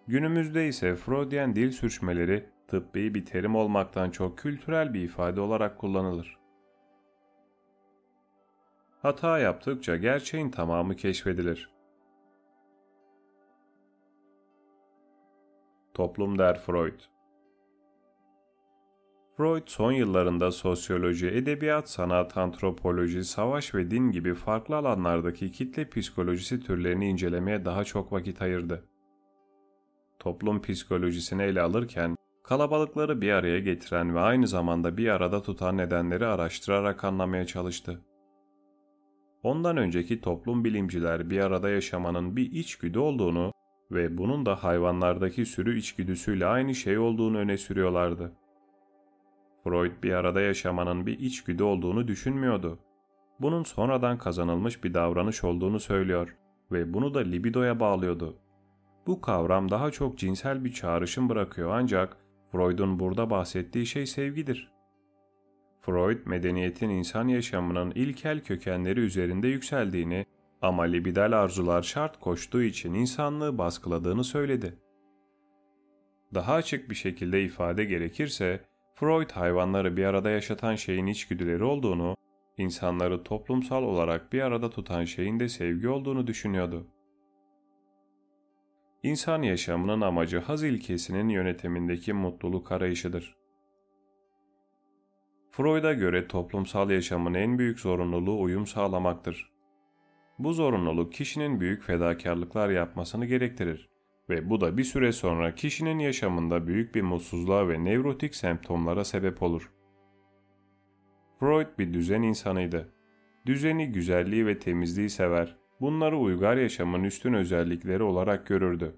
Günümüzde ise Freudian dil sürçmeleri tıbbi bir terim olmaktan çok kültürel bir ifade olarak kullanılır. Hata yaptıkça gerçeğin tamamı keşfedilir. Toplum der Freud Freud son yıllarında sosyoloji, edebiyat, sanat, antropoloji, savaş ve din gibi farklı alanlardaki kitle psikolojisi türlerini incelemeye daha çok vakit ayırdı. Toplum psikolojisini ele alırken kalabalıkları bir araya getiren ve aynı zamanda bir arada tutan nedenleri araştırarak anlamaya çalıştı. Ondan önceki toplum bilimciler bir arada yaşamanın bir içgüdü olduğunu ve bunun da hayvanlardaki sürü içgüdüsüyle aynı şey olduğunu öne sürüyorlardı. Freud bir arada yaşamanın bir içgüdü olduğunu düşünmüyordu. Bunun sonradan kazanılmış bir davranış olduğunu söylüyor ve bunu da libidoya bağlıyordu. Bu kavram daha çok cinsel bir çağrışım bırakıyor ancak Freud'un burada bahsettiği şey sevgidir. Freud, medeniyetin insan yaşamının ilkel kökenleri üzerinde yükseldiğini ama libidal arzular şart koştuğu için insanlığı baskıladığını söyledi. Daha açık bir şekilde ifade gerekirse, Freud hayvanları bir arada yaşatan şeyin içgüdüleri olduğunu, insanları toplumsal olarak bir arada tutan şeyin de sevgi olduğunu düşünüyordu. İnsan yaşamının amacı haz ilkesinin yönetimindeki mutluluk arayışıdır. Freud'a göre toplumsal yaşamın en büyük zorunluluğu uyum sağlamaktır. Bu zorunluluk kişinin büyük fedakarlıklar yapmasını gerektirir ve bu da bir süre sonra kişinin yaşamında büyük bir mutsuzluğa ve nevrotik semptomlara sebep olur. Freud bir düzen insanıydı. Düzeni, güzelliği ve temizliği sever. Bunları uygar yaşamın üstün özellikleri olarak görürdü.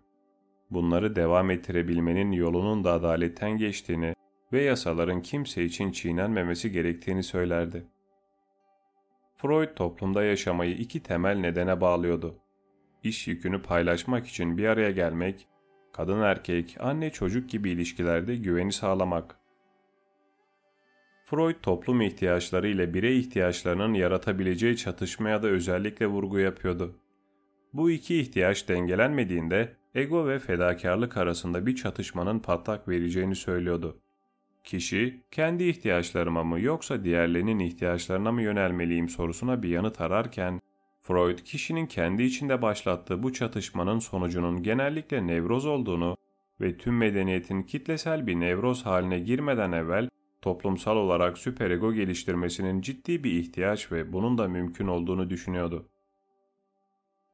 Bunları devam ettirebilmenin yolunun da adaletten geçtiğini ve yasaların kimse için çiğnenmemesi gerektiğini söylerdi. Freud toplumda yaşamayı iki temel nedene bağlıyordu iş yükünü paylaşmak için bir araya gelmek, kadın erkek, anne çocuk gibi ilişkilerde güveni sağlamak. Freud toplum ihtiyaçları ile birey ihtiyaçlarının yaratabileceği çatışmaya da özellikle vurgu yapıyordu. Bu iki ihtiyaç dengelenmediğinde ego ve fedakarlık arasında bir çatışmanın patlak vereceğini söylüyordu. Kişi kendi ihtiyaçlarıma mı yoksa diğerlerinin ihtiyaçlarına mı yönelmeliyim sorusuna bir yanıt ararken Freud kişinin kendi içinde başlattığı bu çatışmanın sonucunun genellikle nevroz olduğunu ve tüm medeniyetin kitlesel bir nevroz haline girmeden evvel toplumsal olarak süperego geliştirmesinin ciddi bir ihtiyaç ve bunun da mümkün olduğunu düşünüyordu.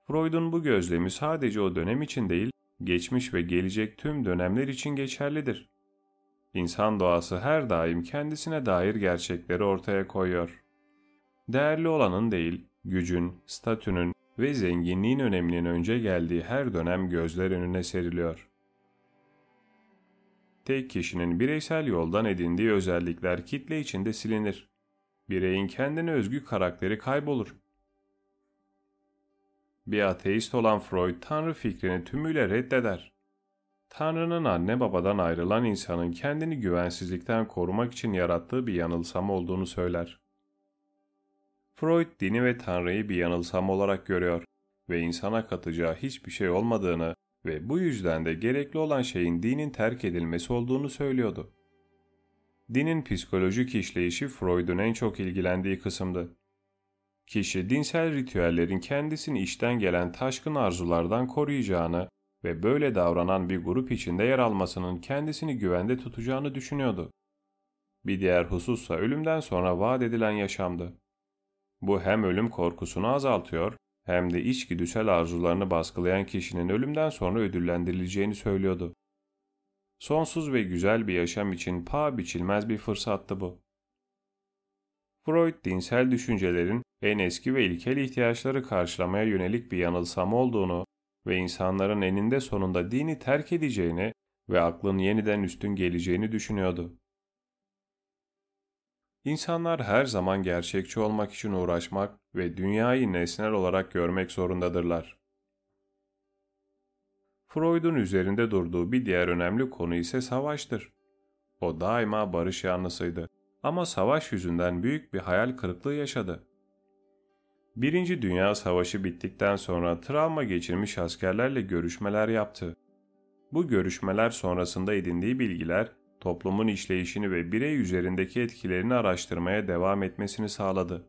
Freud'un bu gözlemi sadece o dönem için değil, geçmiş ve gelecek tüm dönemler için geçerlidir. İnsan doğası her daim kendisine dair gerçekleri ortaya koyuyor. Değerli olanın değil, gücün, statünün ve zenginliğin öneminin önce geldiği her dönem gözler önüne seriliyor. Tek kişinin bireysel yoldan edindiği özellikler kitle içinde silinir. Bireyin kendine özgü karakteri kaybolur. Bir ateist olan Freud Tanrı fikrini tümüyle reddeder. Tanrı'nın anne babadan ayrılan insanın kendini güvensizlikten korumak için yarattığı bir yanılsama olduğunu söyler. Freud dini ve Tanrı'yı bir yanılsama olarak görüyor ve insana katacağı hiçbir şey olmadığını ve bu yüzden de gerekli olan şeyin dinin terk edilmesi olduğunu söylüyordu. Dinin psikolojik işleyişi Freud'un en çok ilgilendiği kısımdı. Kişi dinsel ritüellerin kendisini işten gelen taşkın arzulardan koruyacağını ve böyle davranan bir grup içinde yer almasının kendisini güvende tutacağını düşünüyordu. Bir diğer husussa ölümden sonra vaat edilen yaşamdı. Bu hem ölüm korkusunu azaltıyor hem de içgüdüsel arzularını baskılayan kişinin ölümden sonra ödüllendirileceğini söylüyordu. Sonsuz ve güzel bir yaşam için paha biçilmez bir fırsattı bu. Freud dinsel düşüncelerin en eski ve ilkel ihtiyaçları karşılamaya yönelik bir yanılsama olduğunu ve insanların eninde sonunda dini terk edeceğini ve aklın yeniden üstün geleceğini düşünüyordu. İnsanlar her zaman gerçekçi olmak için uğraşmak ve dünyayı nesnel olarak görmek zorundadırlar. Freud'un üzerinde durduğu bir diğer önemli konu ise savaştır. O daima barış yanlısıydı ama savaş yüzünden büyük bir hayal kırıklığı yaşadı. Birinci Dünya Savaşı bittikten sonra travma geçirmiş askerlerle görüşmeler yaptı. Bu görüşmeler sonrasında edindiği bilgiler toplumun işleyişini ve birey üzerindeki etkilerini araştırmaya devam etmesini sağladı.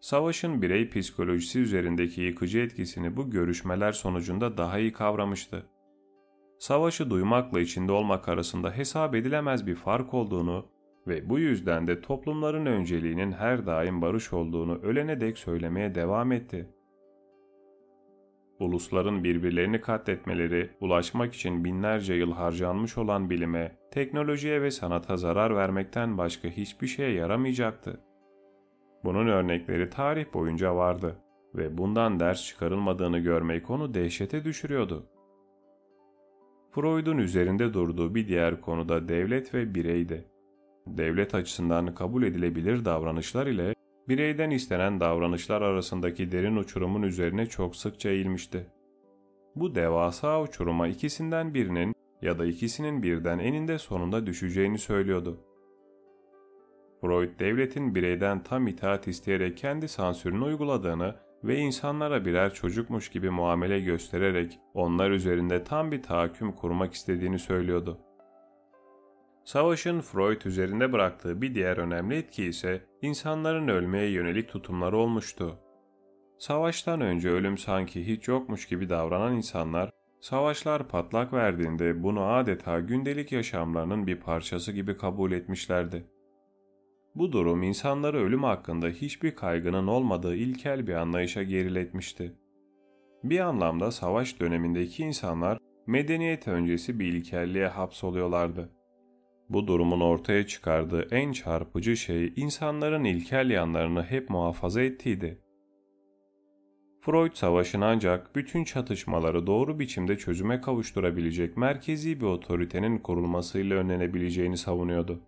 Savaşın birey psikolojisi üzerindeki yıkıcı etkisini bu görüşmeler sonucunda daha iyi kavramıştı. Savaşı duymakla içinde olmak arasında hesap edilemez bir fark olduğunu ve bu yüzden de toplumların önceliğinin her daim barış olduğunu ölene dek söylemeye devam etti. Ulusların birbirlerini katletmeleri, ulaşmak için binlerce yıl harcanmış olan bilime, teknolojiye ve sanata zarar vermekten başka hiçbir şeye yaramayacaktı. Bunun örnekleri tarih boyunca vardı ve bundan ders çıkarılmadığını görmek onu dehşete düşürüyordu. Freud'un üzerinde durduğu bir diğer konu da devlet ve bireydi. Devlet açısından kabul edilebilir davranışlar ile bireyden istenen davranışlar arasındaki derin uçurumun üzerine çok sıkça eğilmişti. Bu devasa uçuruma ikisinden birinin ya da ikisinin birden eninde sonunda düşeceğini söylüyordu. Freud devletin bireyden tam itaat isteyerek kendi sansürünü uyguladığını ve insanlara birer çocukmuş gibi muamele göstererek onlar üzerinde tam bir tahakküm kurmak istediğini söylüyordu. Savaşın Freud üzerinde bıraktığı bir diğer önemli etki ise insanların ölmeye yönelik tutumları olmuştu. Savaştan önce ölüm sanki hiç yokmuş gibi davranan insanlar, savaşlar patlak verdiğinde bunu adeta gündelik yaşamlarının bir parçası gibi kabul etmişlerdi. Bu durum insanları ölüm hakkında hiçbir kaygının olmadığı ilkel bir anlayışa geriletmişti. Bir anlamda savaş dönemindeki insanlar medeniyet öncesi bir ilkelliğe hapsoluyorlardı. Bu durumun ortaya çıkardığı en çarpıcı şey insanların ilkel yanlarını hep muhafaza ettiğiydi. Freud savaşın ancak bütün çatışmaları doğru biçimde çözüme kavuşturabilecek merkezi bir otoritenin kurulmasıyla önlenebileceğini savunuyordu.